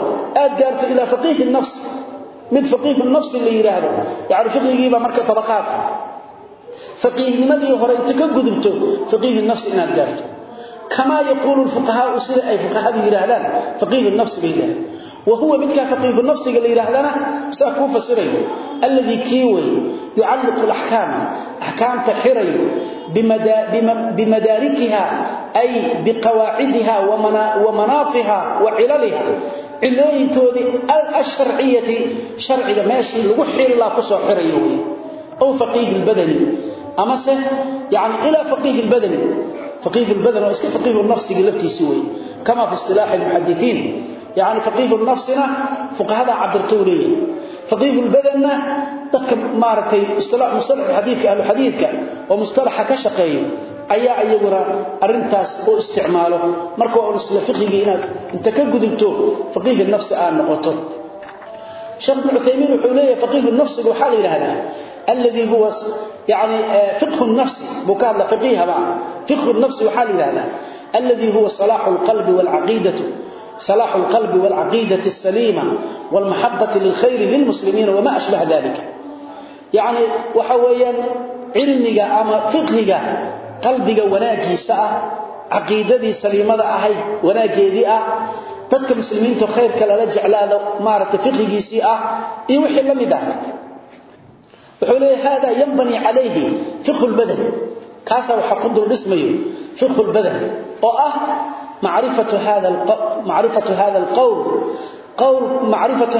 aad gaarto ilaa faqiihi nafs mid faqiihu nafsi la yidhaahdo yani fiqigiibaa marka tabaqaadka faqiihnimadii hore inta ka gudubto faqiihi nafsi inaad gaarto kamaa yaquulu fuqahaau sida ay fuqahadu yidhaahdaan faqiihu nafsi bay وهو مدك فقيه النفس قال لي لنا سأكون فسري الذي كيوي يعلق الأحكام أحكام تحري بمداركها أي بقواعدها ومناطها وعللها. علوين تودي الشرعية شرعية ماشي الوحي الله قصو حريه أو فقيه البدني. أمسه يعني إلى فقيه البدني. فقيه البدن وإسك فقيه النفس قلفتي سوي kama fi isilaax muxadiiin yani aqiihu nafsina fuqahadaa cabirta u leeyahay aqiihu badanna dadka maaragtay mustalaxadiika ahluxadiidka oo mustalaxa ka shaqeeyo ayaa iyaguna arintaas u isticmaalo marka waa un isla fiqigii inaad inta ka gudubto faqiihi nafsi aad noqoto sheekh ibn cuthaymiin wuxuu leeyahay faqiihu nafsiga waxaa la yidhaahdaa alladii huwa yani fiqhu nafsi buu ka hadla faqiihaba fiqhu nafsi waxaa la yidhahdaa alladhi huwa salah al-qalb wal-aqidatu صلاح القلب والعقيدة السليمة والمحبة للخير للمسلمين وما أشبه ذلك يعني وحويا علمك أما فقهك قلبك وناكي ساعة عقيدتي سليمة أهي وناكي ذي dadka muslimiinta khayrka la jeclaado maarata fiqigiisi ah iyo wixii la mid ah wuxuu leeyahay hada yanbani alayhi fiqh albadan kaasa waxa ku dul dhismayo fiqhu lbadal oo ah macrifatu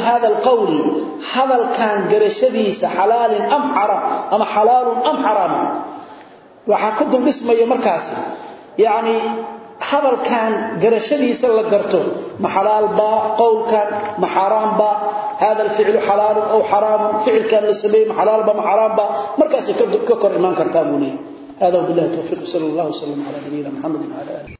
hada alqowli hadalkan garashadiisa xalaalin ama xalaalun am xaraam. Waxaa ka duldhismaya markaas yani hadalkan garashadiisa la garto ma xalaalbaa qowlkan ma xaaraambaa hada alficlu xalaalun ow xaraamun ficilkan la sameeye ma xalaalba ma xaraamba markaasay ka kor imaan kartaa buu leeyay هذا وبالله التوفيق صلى الله وسلم على نبينا محمد وعلى آله.